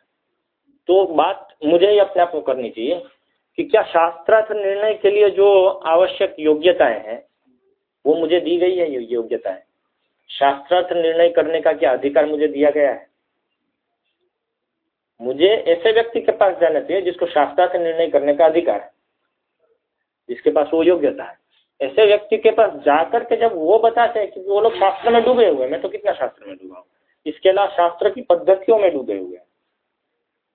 तो बात मुझे ही अपने आप को करनी चाहिए कि क्या शास्त्रार्थ निर्णय के लिए जो आवश्यक योग्यताएँ हैं, वो मुझे दी गई है, ये योग्यता है शास्त्रार्थ निर्णय करने का क्या अधिकार मुझे दिया गया है? मुझे ऐसे व्यक्ति के पास जाना चाहिए जिसको शास्त्रा से निर्णय करने का अधिकार है, जिसके पास वो योग्यता है। ऐसे व्यक्ति के पास जाकर के जब वो बताते हैं कि वो लोग शास्त्र में डूबे हुए मैं तो कितना शास्त्र में डूबा हूँ? इसके अलावा शास्त्र की पद्धतियों में डूबे हुए हैं।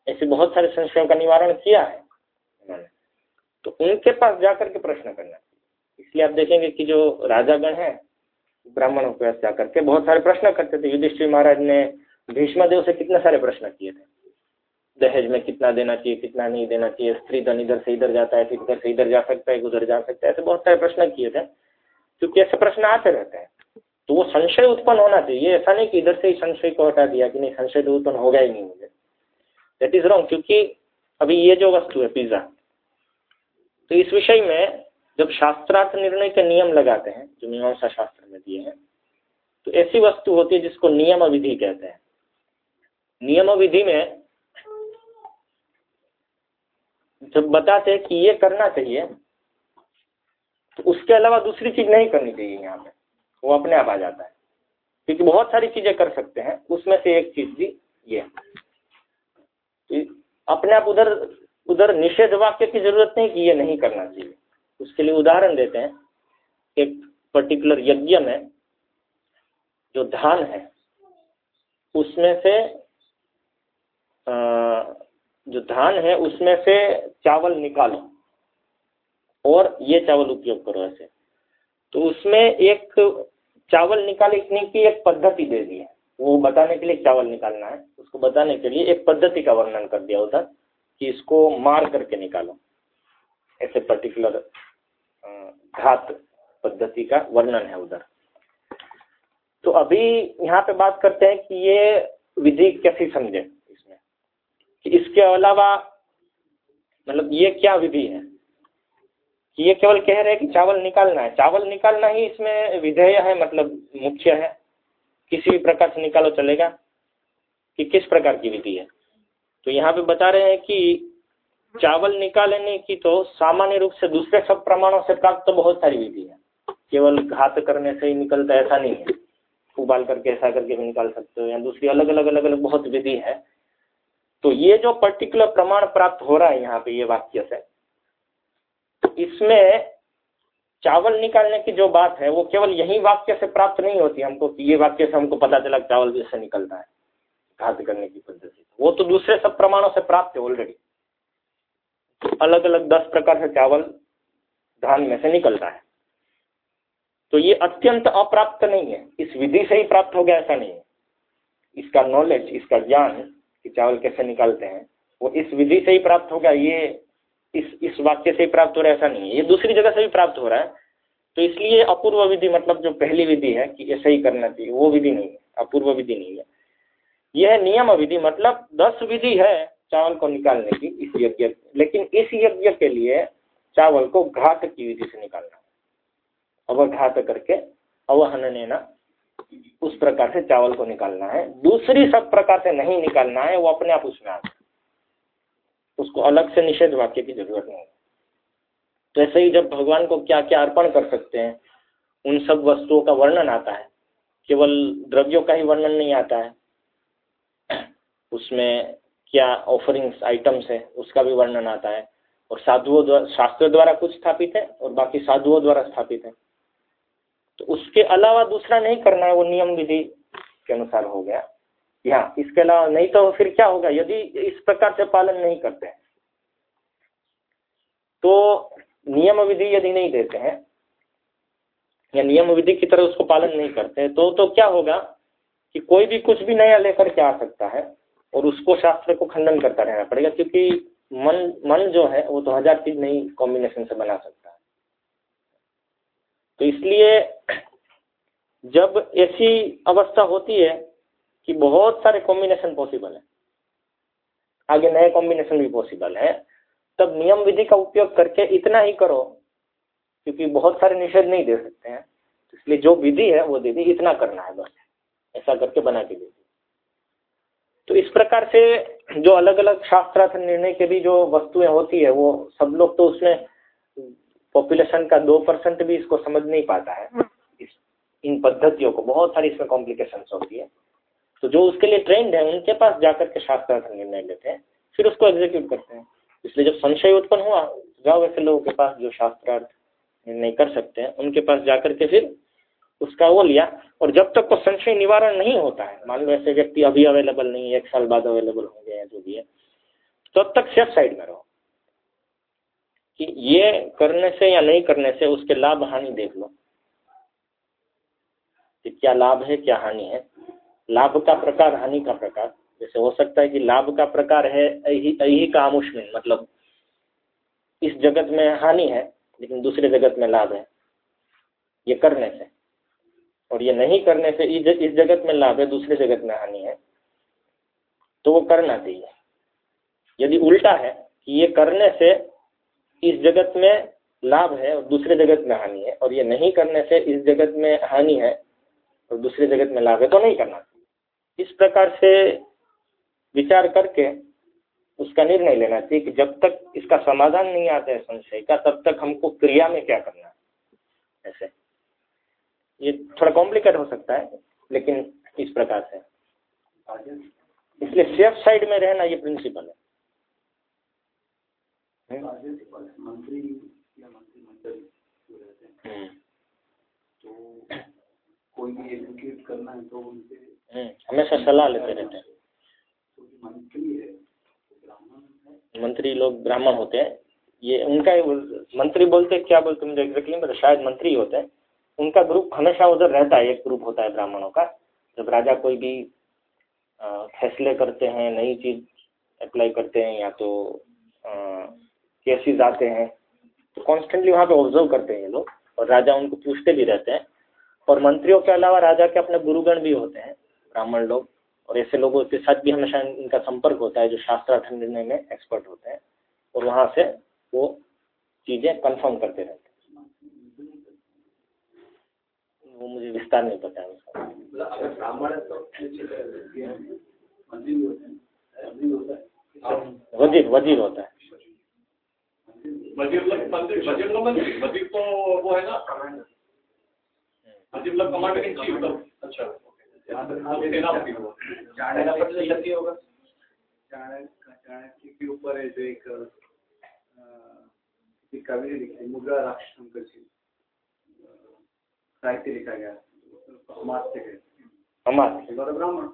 ऐसे बहुत सारे संशयों का निवारण किया है उन्होंने तो उनके पास जाकर के प्रश्न करना इसलिए आप देखेंगे कि जो राजागण हैं, ब्राह्मणों के पास जाकर के बहुत सारे प्रश्न करते थे। युधिष्ठिर महाराज ने भीष्मदेव से कितने सारे प्रश्न किए थे? दहेज में कितना देना चाहिए, कितना नहीं देना चाहिए, स्त्री धन इधर से इधर जाता है, फिर इधर से इधर जा सकता है, उधर जा सकता है, ऐसे बहुत सारे प्रश्न किए थे। क्योंकि ऐसे प्रश्न आते रहते हैं। तो वो संशय उत्पन्न होना चाहिए। ऐसा नहीं कि इधर से ही संशय को हटा दिया कि नहीं, संशय तो उत्पन्न होगा ही नहीं मुझे। दैट इज़ रॉन्ग क्योंकि अभी ये जो वस्तु है पिज़्ज़ा तो इस विषय में जब शास्त्रार्थ निर्णय के नियम लगाते हैं, जो मीमांसा शास्त्र में दिए हैं तो ऐसी वस्तु होती है जिसको नियम विधि कहते हैं। नियम विधि में जब बताते हैं कि ये करना चाहिए तो उसके अलावा दूसरी चीज़ नहीं करनी चाहिए यहाँ पे। वो अपने आप आ जाता है। क्योंकि बहुत सारी चीज़ें कर सकते हैं, उसमें से एक चीज़ भी ये अपने आप उधर उधर निषेध वाक्य की ज़रूरत नहीं कि ये नहीं करना चाहिए। उसके लिए उदाहरण देते हैं। एक पर्टिकुलर यज्ञ में जो धान है, उसमें से जो धान है, उसमें से चावल निकालो। और ये चावल उपयोग करो ऐसे। तो उसमें एक चावल निकालने की एक पद्धति दे दी है। वो बताने के लिए चावल निकालना है। उसको बताने के लिए एक पद्धति का वर्णन कर दिया उधर कि इसको मार करके निकालो। ऐसे पर्टिकुलर घात पद्धति का वर्णन है उधर। तो अभी यहाँ पे बात करते हैं कि ये विधि कैसी समझे। इसके अलावा मतलब ये क्या विधि है? ये केवल कह रहे हैं कि चावल निकालना है। चावल निकालना ही इसमें विधेय है मतलब मुख्य है। किसी भी प्रकार से निकालो, चलेगा। कि किस प्रकार की विधि है? तो यहाँ पे बता रहे हैं कि चावल निकालने की तो सामान्य रूप से दूसरे सब प्रमाणों से प्राप्त तो बहुत सारी विधि है। केवल घात करने से ही निकलता ऐसा नहीं है। उबाल करके, ऐसा करके भी निकाल सकते हो, या दूसरी अलग अलग अलग अलग बहुत विधि है। तो ये जो पर्टिकुलर प्रमाण प्राप्त हो रहा है यहाँ पे, ये वाक्य से इसमें चावल निकालने की जो बात है, वो केवल यही वाक्य से प्राप्त नहीं होती हमको ये वाक्य से हमको पता चला चावल जैसे निकलता है, घात करने की पद्धति वो तो दूसरे सब प्रमाणों से प्राप्त है ऑलरेडी अलग अलग दस प्रकार से चावल धान में से निकलता है। तो ये अत्यंत अप्राप्त नहीं है। इस विधि से ही प्राप्त हो गया, ऐसा नहीं है। इसका नॉलेज इसका ज्ञान कि चावल कैसे निकालते हैं, वो इस विधि से ही प्राप्त होगा ये इस इस वाक्य से ही प्राप्त हो रहा है, ऐसा नहीं है। ये दूसरी जगह से भी प्राप्त हो रहा है। तो इसलिए अपूर्व विधि मतलब जो पहली विधि है कि ऐसा ही करना चाहिए, वो विधि नहीं है, अपूर्व विधि नहीं है। यह नियम विधि मतलब दस विधि है चावल को निकालने की इस यज्ञ, लेकिन इस यज्ञ के लिए चावल को घात की विधि से निकालना अवघात करके अवहन उस प्रकार से चावल को निकालना है। दूसरी सब प्रकार से नहीं निकालना है, वो अपने आप उसमें आता उसको अलग से निषेध वाक्य की ज़रूरत नहीं तो ऐसे ही जब भगवान को क्या क्या अर्पण कर सकते हैं, उन सब वस्तुओं का वर्णन आता है। केवल द्रव्यों का ही वर्णन नहीं आता है। उसमें क्या ऑफरिंग्स आइटम्स है, उसका भी वर्णन आता है। और साधुओं द्वारा शास्त्र द्वारा कुछ स्थापित है और बाकी साधुओं द्वारा स्थापित है। तो उसके अलावा दूसरा नहीं करना है, वो नियम विधि के अनुसार हो गया। यहाँ, इसके अलावा नहीं तो फिर क्या होगा? यदि इस प्रकार से पालन नहीं करते हैं तो नियम विधि यदि नहीं देते हैं, या नियम विधि की तरह उसको पालन नहीं करते हैं तो तो क्या होगा कि कोई भी कुछ भी नया लेकर के आ सकता है और उसको शास्त्र को खंडन करता रहना पड़ेगा, क्योंकि मन मन जो है, वो तो हज़ार चीज़ नई कॉम्बिनेशन से बना सकता तो इसलिए जब ऐसी अवस्था होती है कि बहुत सारे कॉम्बिनेशन पॉसिबल है, आगे नए कॉम्बिनेशन भी पॉसिबल है, तब नियम विधि का उपयोग करके इतना ही करो, क्योंकि बहुत सारे निषेध नहीं दे सकते हैं। इसलिए जो विधि है, वो दीदी इतना करना है बस, ऐसा करके बना के दे तो इस प्रकार से जो अलग अलग शास्त्रार्थ निर्णय के भी जो वस्तुएँ होती है, वो सब लोग तो उसमें पॉपुलेशन का दो परसेंट भी इसको समझ नहीं पाता है। इस इन पद्धतियों को बहुत सारी इसमें कॉम्प्लिकेशन होती है। तो जो उसके लिए ट्रेंड है उनके पास जाकर के शास्त्रार्थ निर्णय लेते हैं फिर उसको एग्जीक्यूट करते हैं। इसलिए जब संशय उत्पन्न हुआ जाओ वैसे लोगों के पास जो शास्त्रार्थ निर्णय कर सकते हैं उनके पास जाकर के फिर उसका वो लिया। और जब तक को संशय निवारण नहीं होता है मान लो ऐसे व्यक्ति अभी अवेलेबल नहीं है एक साल बाद अवेलेबल होंगे या जो भी है तब तो तक सेफ़ साइड में रहो। कि ये करने से या नहीं करने से उसके लाभ हानि देख लो। कि क्या लाभ है, क्या हानि है। लाभ का प्रकार, हानि का प्रकार। जैसे हो सकता है कि लाभ का प्रकार है यही का आमुष्मिन मतलब इस जगत में हानि है, लेकिन दूसरे जगत में लाभ है। ये करने से। और ये नहीं करने से इस जगत में लाभ है, दूसरे जगत में हानि है। तो वो करना चाहिए। यदि उल्टा है कि ये करने से इस जगत में लाभ है और दूसरे जगत में हानि है। और ये नहीं करने से इस जगत में हानि है और दूसरे जगत में लाभ है तो नहीं करना चाहिए। इस प्रकार से विचार करके उसका निर्णय लेना चाहिए कि जब तक इसका समाधान नहीं आता है संशय का, तब तक हमको क्रिया में क्या करना है। ऐसे। ये थोड़ा कॉम्प्लिकेट हो सकता है, लेकिन इस प्रकार से। इसलिए सेफ़ साइड में रहना ये प्रिंसिपल है। मंत्री या मंत्रिमंडल जो रहते हैं। हम्म, तो कोई भी एजुकेट करना है तो उनसे हम्म, हमेशा सलाह लेते रहते हैं। तो मंत्री है ब्राह्मण है। मंत्री लोग ब्राह्मण होते हैं। ये उनका मंत्री बोलते हैं क्या बोलते मुझे एग्जैक्टली मतलब शायद मंत्री होते हैं। उनका ग्रुप हमेशा उधर रहता है एक ग्रुप होता है ब्राह्मणों का। जब राजा कोई भी फैसले करते हैं नई चीज़ अप्लाई करते हैं या तो केसेस आते हैं। तो कॉन्स्टेंटली वहाँ पे ऑब्ज़र्व करते हैं ये लोग और राजा उनको पूछते भी रहते हैं। और मंत्रियों के अलावा राजा के अपने गुरुगण भी होते हैं ब्राह्मण लोग। और ऐसे लोगों के साथ भी हमेशा इनका संपर्क होता है जो शास्त्रार्थ निर्णय में एक्सपर्ट होते हैं। और वहाँ से वो चीज़ें कंफर्म करते रहते हैं। वो मुझे विस्तार नहीं पता है उसका। मतलब तो है। वज़ीर वज़ीर होता है। वज़ीर मंत्री वज़ीर मंत्री वज़ीर तो वो है ना? वज़ीर कमांडर इन चीफ अच्छा सेनापति चाणक्य होगा चाणक्य के ऊपर है जो एक कवि ने लिखी मुद्रा राक्षसम करके अ, साहित्य लिखा गया। है। हमारे एक बार ब्राह्मण।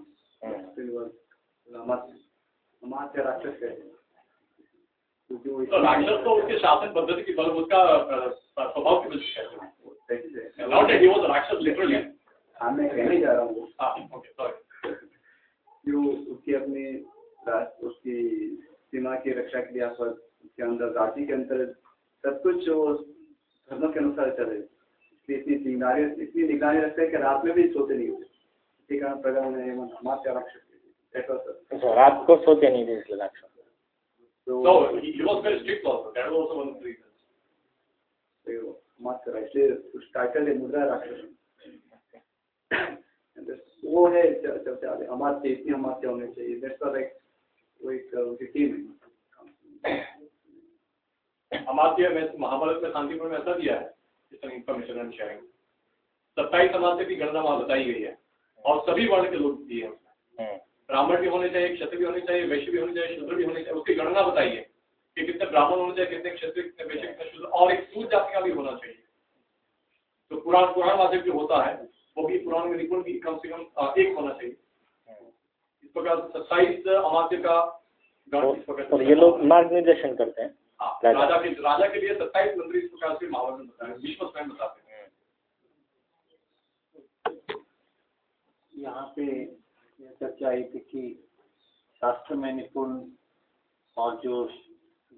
हम्म। फिर बार अमात्य अमात्य राक्षस तो तो तो उसके शासन पद्धति की बल उसका स्वभाव की वजह से नॉट दैट ही वाज राक्षस लिटरली हाँ मैं कहने जा रहा हूँ। हाँ ओके सॉरी जो उसकी अपनी उसकी सीमा की रक्षा के लिए आप उसके अंदर राज्य के अंदर सब कुछ वो धर्म के अनुसार चले इसलिए इतनी निगरानी इतनी निगरानी रखते हैं कि रात में भी सोते नहीं होते। इसी कारण हमारे राक्षस अच्छा, रात को सोते नहीं थे इसलिए राक्षस। तो No, he, he was very strict also. That was also one of the reasons. हमारे इसलिए उस टाइटल है मुद्रा राक्षस वो है सबसे आगे। हमारे इतनी हमारे होने चाहिए। दैट्स लाइक वो एक उनकी टीम है। अमात्य में महाभारत में शांतिपुर में ऐसा दिया है इस तरह इंफॉर्मेशन एंड शेयरिंग सत्ताईस अमात्य की गणना वहाँ बताई गई है। और सभी वर्ण के लोग दिए हैं। हम्म, ब्राह्मण भी होने चाहिए क्षत्रिय भी होने चाहिए वैश्य भी होने चाहिए शूद्र भी होने चाहिए उसकी गणना बताइए कि कितने ब्राह्मण होने चाहिए कितने क्षत्रिय कितने वैश्य कितने शूद्र और एक सूर्य जाति का भी होना चाहिए। तो पुराण पुराण वाचक जो होता है वो भी पुराण में निपुण भी कम से कम एक होना चाहिए। इस प्रकार सत्ताईस अमात्य का और ये लोग मार्ग निर्देशन करते हैं। हाँ, राजा। राजा के राजा के लिए सत्ताईस मंत्री इस प्रकार से महाभारत में बताया विश्व स्वयं बताते हैं। यहाँ पे यह चर्चा आई थी कि शास्त्र में निपुण और जो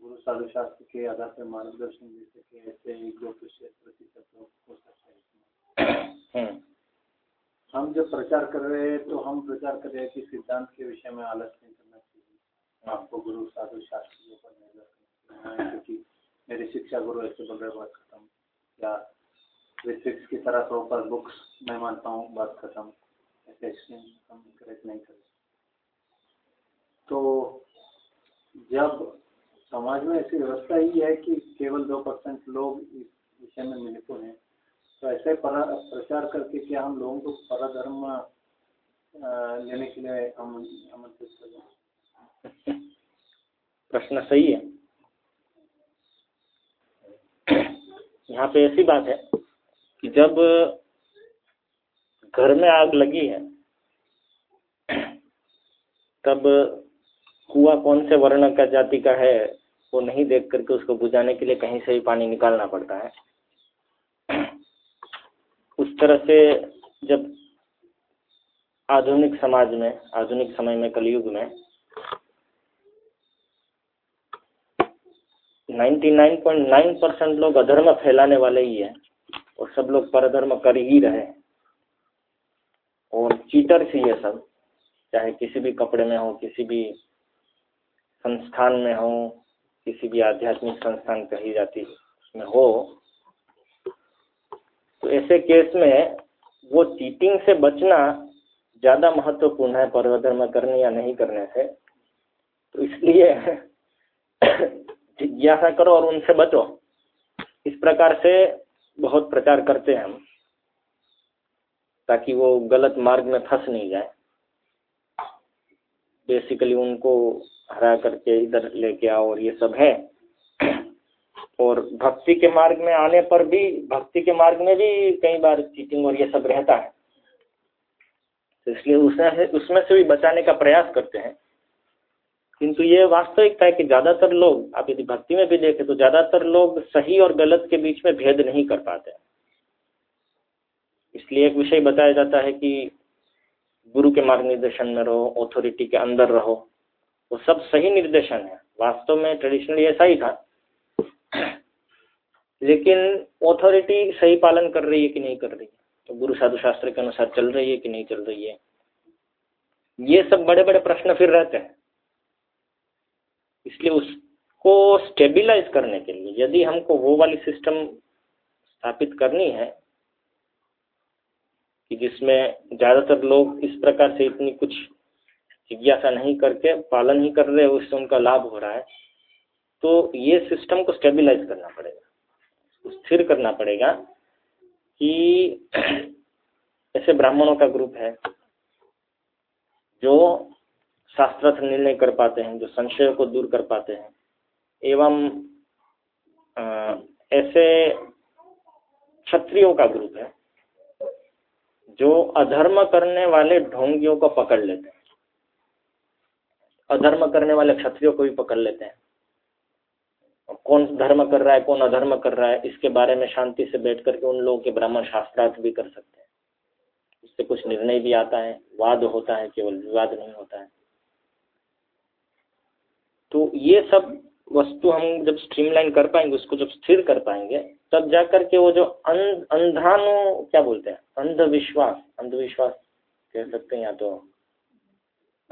गुरु साधु शास्त्र के आधार पर मार्गदर्शन दे सके ऐसे प्रतिशत लोग हो सकते हैं हम जब प्रचार कर रहे हैं तो हम प्रचार कर रहे हैं कि सिद्धांत के विषय में आलस्य नहीं करना चाहिए। आपको गुरु साधु शास्त्र के ऊपर निर्भर करना क्योंकि मेरे शिक्षा गुरु ऐसे बोल रहे बात खत्म। या फिजिक्स की तरह तो पर बुक्स मैं मानता हूँ बात खत्म। हम नहीं तो जब समाज में ऐसी व्यवस्था ही है कि केवल दो परसेंट लोग इस विषय में निपुण हैं तो ऐसे प्रचार करके क्या हम लोगों को परधर्म लेने के लिए हम आमंत्रित करें प्रश्न सही है। यहाँ पे ऐसी बात है कि जब घर में आग लगी है तब कुआँ कौन से वर्ण का जाति का है, वो नहीं देख करके उसको बुझाने के लिए कहीं से भी पानी निकालना पड़ता है। उस तरह से जब आधुनिक समाज में, आधुनिक समय में, कलयुग में 99.9 परसेंट लोग अधर्म फैलाने वाले ही हैं और सब लोग परधर्म कर ही रहे हैं। चीटर्स ही है सब। चाहे किसी भी कपड़े में हो, किसी भी संस्थान में हो, किसी भी आध्यात्मिक संस्थान कही जाती है, उसमें हो तो ऐसे केस में वो चीटिंग से बचना ज़्यादा महत्वपूर्ण है, पर्वधर्म करने या नहीं करने से। तो इसलिए जिज्ञासा करो और उनसे बचो। इस प्रकार से बहुत प्रचार करते हैं हम, ताकि वो गलत मार्ग में फंस नहीं जाए। बेसिकली उनको हरा करके इधर लेके आओ और ये सब है। और भक्ति के मार्ग में आने पर भी, भक्ति के मार्ग में भी कई बार चीटिंग और ये सब रहता है। तो इसलिए उसमें उसमें से भी बचाने का प्रयास करते हैं। किंतु ये वास्तविकता है कि ज़्यादातर लोग, आप यदि भक्ति में भी देखें तो ज़्यादातर लोग सही और गलत के बीच में भेद नहीं कर पाते इसलिए एक विषय बताया जाता है कि गुरु के मार्ग निर्देशन में रहो ऑथोरिटी के अंदर रहो। वो सब सही निर्देशन है। वास्तव में ट्रेडिशनली ऐसा ही था। लेकिन ऑथोरिटी सही पालन कर रही है कि नहीं कर रही है? तो गुरु साधु शास्त्र के अनुसार चल रही है कि नहीं चल रही है? ये सब बड़े बड़े प्रश्न फिर रहते हैं। इसलिए उसको स्टेबिलाइज करने के लिए, यदि हमको वो वाली सिस्टम स्थापित करनी है कि जिसमें ज़्यादातर लोग इस प्रकार से इतनी कुछ जिज्ञासा नहीं करके, पालन ही कर रहे उससे उनका लाभ हो रहा है। तो ये सिस्टम को स्टेबिलाइज करना पड़ेगा। स्थिर करना पड़ेगा कि ऐसे ब्राह्मणों का ग्रुप है जो शास्त्रार्थ निर्णय कर पाते हैं, जो संशय को दूर कर पाते हैं। एवं ऐसे क्षत्रियों का ग्रुप है। जो अधर्म करने वाले ढोंगियों को पकड़ लेते हैं। अधर्म करने वाले क्षत्रियों को भी पकड़ लेते हैं। कौन धर्म कर रहा है, कौन अधर्म कर रहा है, इसके बारे में शांति से बैठ करके उन लोगों के ब्राह्मण शास्त्रार्थ भी कर सकते हैं। उससे कुछ निर्णय भी आता है, वाद होता है, केवल विवाद नहीं होता है। तो ये सब वस्तु हम जब स्ट्रीमलाइन कर पाएँगे, उसको जब स्थिर कर पाएँगे तब जाकर के वो जो अंध, अंधानु, क्या बोलते हैं? अंधविश्वास अंधविश्वास कह सकते हैं या तो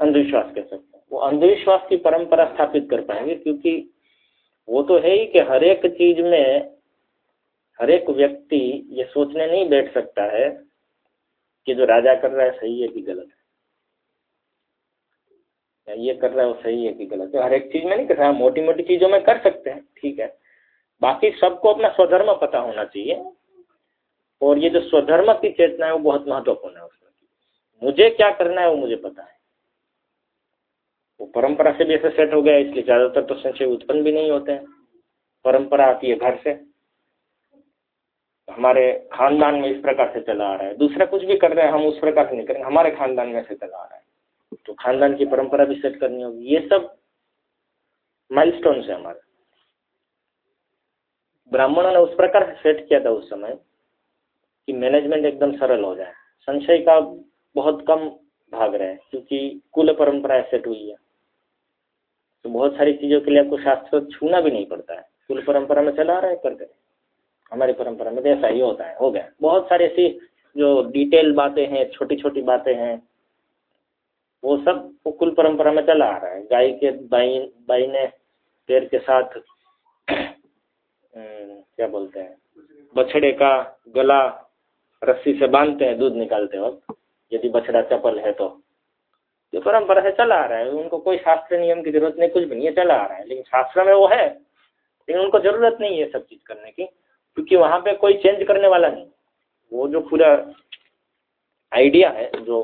अंधविश्वास कह सकते हैं। वो अंधविश्वास की परंपरा स्थापित कर पाएँगे क्योंकि वो तो है ही कि हर एक चीज़ में हर एक व्यक्ति ये सोचने नहीं बैठ सकता है कि जो राजा कर रहा है सही है कि गलत है। या ये कर रहा है वो सही है कि गलत है। हर एक चीज़ में नहीं कर रहा मोटी मोटी चीज़ों में कर सकते हैं, ठीक है। बाकी सबको अपना स्वधर्म पता होना चाहिए। और ये जो स्वधर्म की चेतना है, वो बहुत महत्वपूर्ण है उसमें। मुझे क्या करना है, वो मुझे पता है। वो परंपरा से भी ऐसे सेट हो गया, इसलिए ज़्यादातर तो संशय उत्पन्न भी नहीं होते हैं। परंपरा आती है घर से। हमारे खानदान में इस प्रकार से चला आ रहा है। दूसरा कुछ भी कर रहे हैं, हम उस प्रकार से नहीं करेंगे। हमारे खानदान में से चला आ रहा है। तो खानदान की परंपरा भी सेट करनी होगी। ये सब माइलस्टोन है हमारे। ब्राह्मणों ने उस प्रकार सेट किया था उस समय कि मैनेजमेंट एकदम सरल हो जाए। संशय का बहुत कम भाग रहे, क्योंकि कुल परंपरा सेट हुई है। तो बहुत सारी चीज़ों के लिए आपको शास्त्र छूना भी नहीं पड़ता है। कुल परंपरा में चला रहा है करते हमारी परंपरा में तो ऐसा ही होता है, हो गया। बहुत सारी ऐसी जो डिटेल बातें हैं छोटी छोटी बातें हैं, वो सब वो कुल परंपरा में चला आ रहा है। गाय के बाई बाई ने पेड़ के साथ क्या बोलते हैं? बछड़े का गला रस्सी से बांधते हैं, दूध निकालते वक्त। यदि बछड़ा चपल है तो। जो परंपरा से चला आ रहा है। उनको कोई शास्त्र नियम की ज़रूरत नहीं, कुछ भी नहीं है चला आ रहा है। लेकिन शास्त्र में वो है। लेकिन उनको ज़रूरत नहीं है सब चीज़ करने की, क्योंकि वहाँ पे कोई चेंज करने वाला नहीं। वो जो पूरा आइडिया है, जो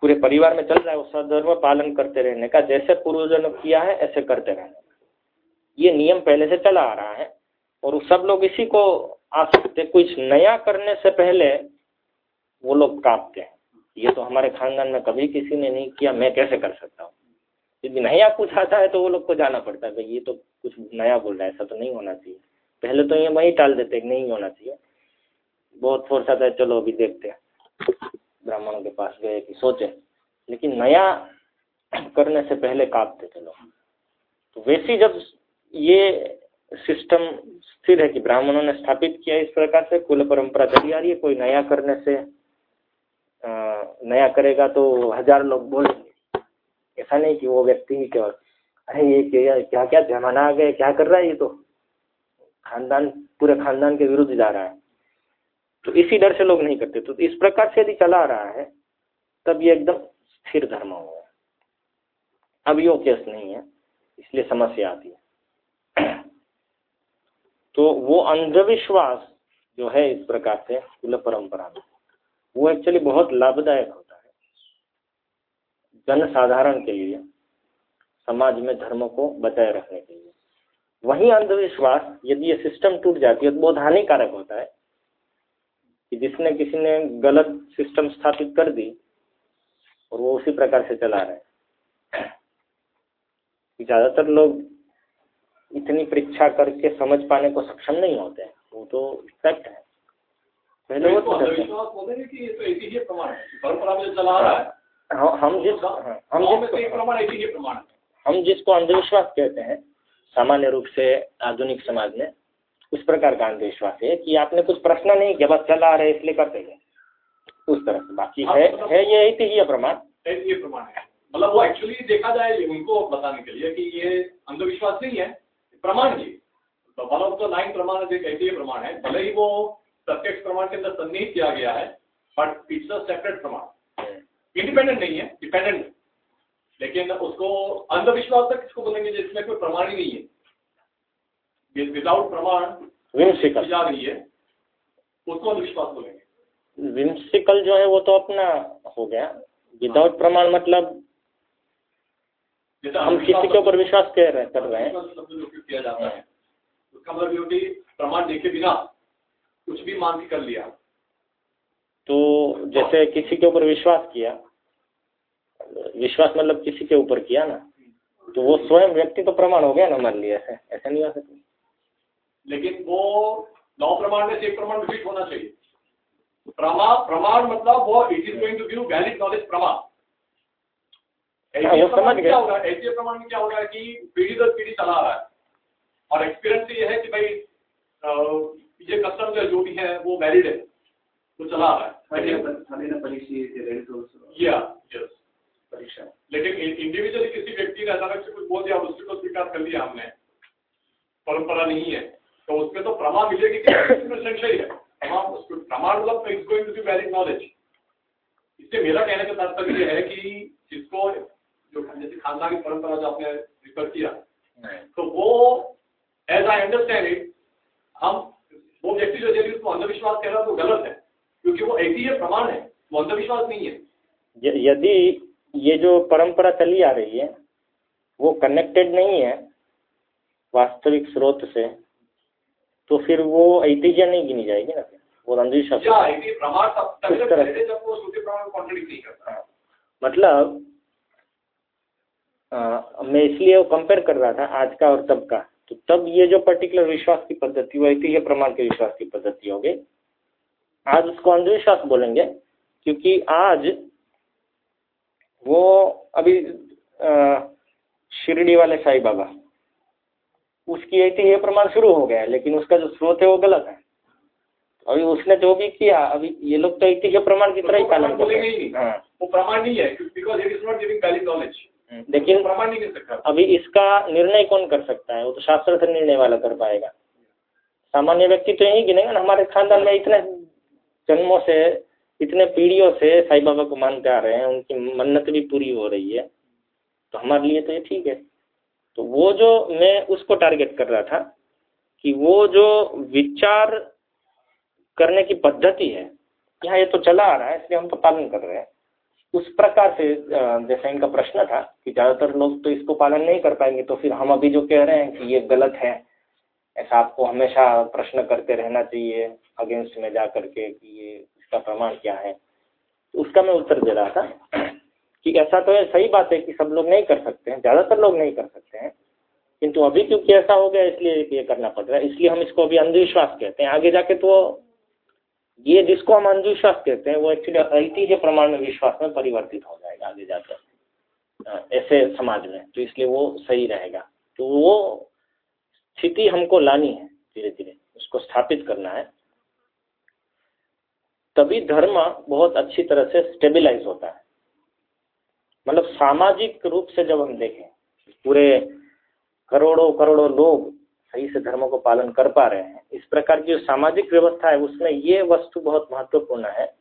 पूरे परिवार में चल रहा है, वो सदर्भ पालन करते रहने का, जैसे पूर्वजों ने किया है, ऐसे करते रहने का। ये नियम पहले से चला आ रहा है और सब लोग इसी को आ सकते कुछ नया करने से पहले वो लोग कांपते हैं। ये तो हमारे खानदान में कभी किसी ने नहीं किया, मैं कैसे कर सकता हूँ? यदि नया कुछ आता है तो वो लोग को जाना पड़ता है, भाई ये तो कुछ नया बोल रहा है, ऐसा तो नहीं होना चाहिए। पहले तो ये वही टाल देते नहीं होना चाहिए। बहुत फोर्स आता है, चलो अभी देखते हैं। ब्राह्मणों के पास गए कि सोचे, लेकिन नया करने से पहले कांपते चलो तो वैसी जब ये सिस्टम स्थिर है कि ब्राह्मणों ने स्थापित किया इस प्रकार से कुल परंपरा चली आ रही है कोई नया करने से अ, नया करेगा तो हज़ार लोग बोलेंगे। ऐसा नहीं कि वो व्यक्ति ही केवल अरे ये क्या क्या क्या जमाना आ गया क्या कर रहा है ये तो? खानदान पूरे खानदान के विरुद्ध जा रहा है। तो इसी डर से लोग नहीं करते। तो इस प्रकार से यदि चला रहा है तब ये एकदम स्थिर धर्म होगा अब यो केस नहीं है इसलिए समस्या आती है। तो वो अंधविश्वास जो है इस प्रकार से कुल परंपरा में, वो एक्चुअली बहुत लाभदायक होता है। जन साधारण के लिए, समाज में धर्म को बचाए रखने के लिए। वही अंधविश्वास यदि ये सिस्टम टूट जाती है तो बहुत हानिकारक होता है कि जिसने किसी ने गलत सिस्टम स्थापित कर दी और वो उसी प्रकार से चला रहे ज़्यादातर लोग इतनी परीक्षा करके समझ पाने को सक्षम नहीं होते हैं। वो तो फैक्ट है। पहले वो तो हैं। तो एक ही है। हम जिस हाँ, हम तो जिसको है हम जिसको अंधविश्वास कहते हैं सामान्य रूप से आधुनिक समाज में उस प्रकार का अंधविश्वास है कि आपने कुछ प्रश्न नहीं किया बस चला आ रहे इसलिए करते हैं। उस तरह से बाकी है है ये ऐतिह्य प्रमाण। प्रमाण है। मतलब वो एक्चुअली देखा जाए उनको बताने के लिए कि ये अंधविश्वास नहीं है। प्रमाण ये तो वन ऑफ़ द नाइन प्रमाण एक ऐसे प्रमाण है भले ही वो प्रत्यक्ष प्रमाण के अंदर सन्निहित किया गया है बट इट्स अ सेपरेट प्रमाण। इंडिपेंडेंट नहीं है डिपेंडेंट लेकिन उसको अंधविश्वास तक किसको बोलेंगे जिसमें कोई प्रमाण ही नहीं है? विदाउट प्रमाण जा रही है उसको अंधविश्वास बोलेंगे। विम्सिकल जो है वो तो अपना हो गया। विदाउट प्रमाण मतलब हम किसी के ऊपर विश्वास कर रहे कर रहे हैं। उसका मतलब ये कि प्रमाण देखे बिना कुछ भी मान के कर लिया। तो जैसे किसी के ऊपर विश्वास किया विश्वास मतलब किसी के ऊपर किया ना तो वो स्वयं व्यक्ति तो प्रमाण हो गया ना मान लिया ऐसे ऐसा नहीं हो सकता। लेकिन वो नौ प्रमाण में से एक प्रमाण विशिष्ट होना चाहिए। प्रमा प्रमाण मतलब वो it is going to give valid knowledge प्रमाण ऐसे प्रमाण समझ गए। क्या होगा ऐसे प्रमाण में क्या होगा कि पीढ़ी दर पीढ़ी चला आ रहा है। और एक्सपीरियंस ये है कि भाई ये कस्टम जो जो भी है वो वैलिड है। वो चला आ रहा है। लेकिन हमें परीक्षा रेडी टू या यस परीक्षा। लेकिन इंडिविजुअली किसी व्यक्ति ने अचानक से कुछ बोल दिया उसको तो स्वीकार कर लिया हमने। परंपरा नहीं है। तो उसमें तो प्रमाण मिलेगी कि संशय है। प्रमाण मतलब is going to be valid knowledge इससे मेरा कहने का तात्पर्य है कि जिसको जो जैसे खानदानी परंपरा जो आपने रिफर किया तो वो एज आई अंडरस्टैंड इट हम वो व्यक्ति जो यदि उसको अंधविश्वास कह रहा है तो गलत है क्योंकि वो ऐसी है प्रमाण है वो अंधविश्वास नहीं है। यदि ये जो परंपरा चली आ रही है वो कनेक्टेड नहीं है वास्तविक स्रोत से तो फिर वो ऐतिह्य नहीं गिनी जाएगी ना वो अंधविश्वास प्रमाण तब तक जब वो प्रमाण को नहीं करता। मतलब मैं इसलिए वो कंपेयर कर रहा था आज का और तब का। तो तब ये जो पर्टिकुलर विश्वास की पद्धति वो ऐतिह्य प्रमाण के विश्वास की पद्धति हो गई। आज उसको अंधविश्वास बोलेंगे, क्योंकि आज वो अभी शिरडी वाले साई बाबा, उसकी ऐतिह्य प्रमाण शुरू हो गया, लेकिन उसका जो स्रोत है वो गलत है। अभी उसने जो भी किया, अभी ये लोग तो ऐतिह्य प्रमाण की तरह ही पालन कर रहे हाँ। वो प्रमाण नहीं है because it is not giving valid knowledge लेकिन प्रमाण नहीं अभी इसका निर्णय कौन कर सकता है? वो तो शास्त्र से निर्णय वाला कर पाएगा। सामान्य व्यक्ति तो यही गिनेगा ना हमारे खानदान में इतने जन्मों से इतने पीढ़ियों से साईं बाबा को मानते आ रहे हैं उनकी मन्नत भी पूरी हो रही है। तो हमारे लिए तो ये ठीक है। तो वो जो मैं उसको टारगेट कर रहा था कि वो जो विचार करने की पद्धति है यहाँ ये तो चला आ रहा है इसलिए हम तो पालन कर रहे हैं। उस प्रकार से जैसा इनका प्रश्न था कि ज़्यादातर लोग तो इसको पालन नहीं कर पाएँगे तो फिर हम अभी जो कह रहे हैं कि ये गलत है, ऐसा आपको हमेशा प्रश्न करते रहना चाहिए, अगेंस्ट में जा करके कि ये इसका प्रमाण क्या है। तो उसका मैं उत्तर दे रहा था कि ऐसा तो है, सही बात है कि सब लोग नहीं कर सकते हैं, ज़्यादातर लोग नहीं कर सकते हैं, किंतु अभी क्योंकि ऐसा हो गया, इसलिए ये करना पड़ रहा है, इसलिए हम इसको अभी अंधविश्वास कहते हैं। आगे जाके तो ये जिसको हम अंधविश्वास कहते हैं, वो एक्चुअली ऐतिह्य प्रमाण में विश्वास में परिवर्तित हो जाएगा आगे जाकर। ऐसे समाज में तो इसलिए वो सही रहेगा। तो वो स्थिति हमको लानी है धीरे धीरे उसको स्थापित करना है। तभी धर्म बहुत अच्छी तरह से स्टेबलाइज होता है। मतलब सामाजिक रूप से जब हम देखें, पूरे करोड़ों करोड़ों लोग सही से धर्मों को पालन कर पा रहे हैं। इस प्रकार की जो सामाजिक व्यवस्था है, उसमें ये वस्तु बहुत महत्वपूर्ण है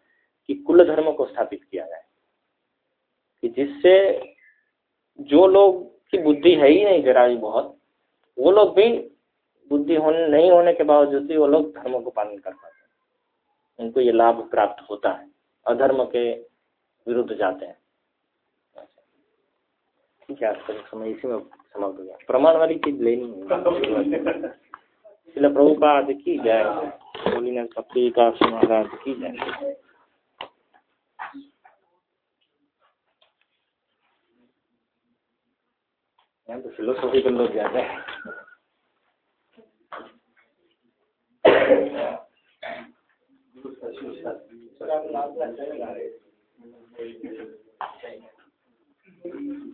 कि कुल धर्म को स्थापित किया जाए। कि जिससे जो लोग की बुद्धि है ही नहीं, जरा बहुत, वो लोग भी बुद्धि होने, नहीं होने के बावजूद भी वो लोग धर्मों को पालन कर पाते हैं। उनको ये लाभ प्राप्त होता है, अधर्म के विरुद्ध जाते हैं। ठीक है, आज समय इसी में ಸಮಗ್ರ ಪ್ರಮಾಣದಲ್ಲಿ ಲೈನ್ ಇಲ್ಲ ಪ್ರಭುಪಾದ ಕಿ ಜಯ बोलिना सबके काशी महाराज की जय यहाँ तो फिलोसॉफिकल लोग ज्यादा है Thank you.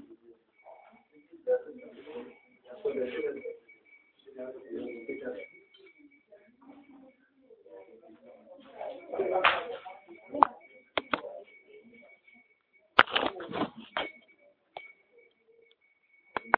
特别是，人家都比较会讲。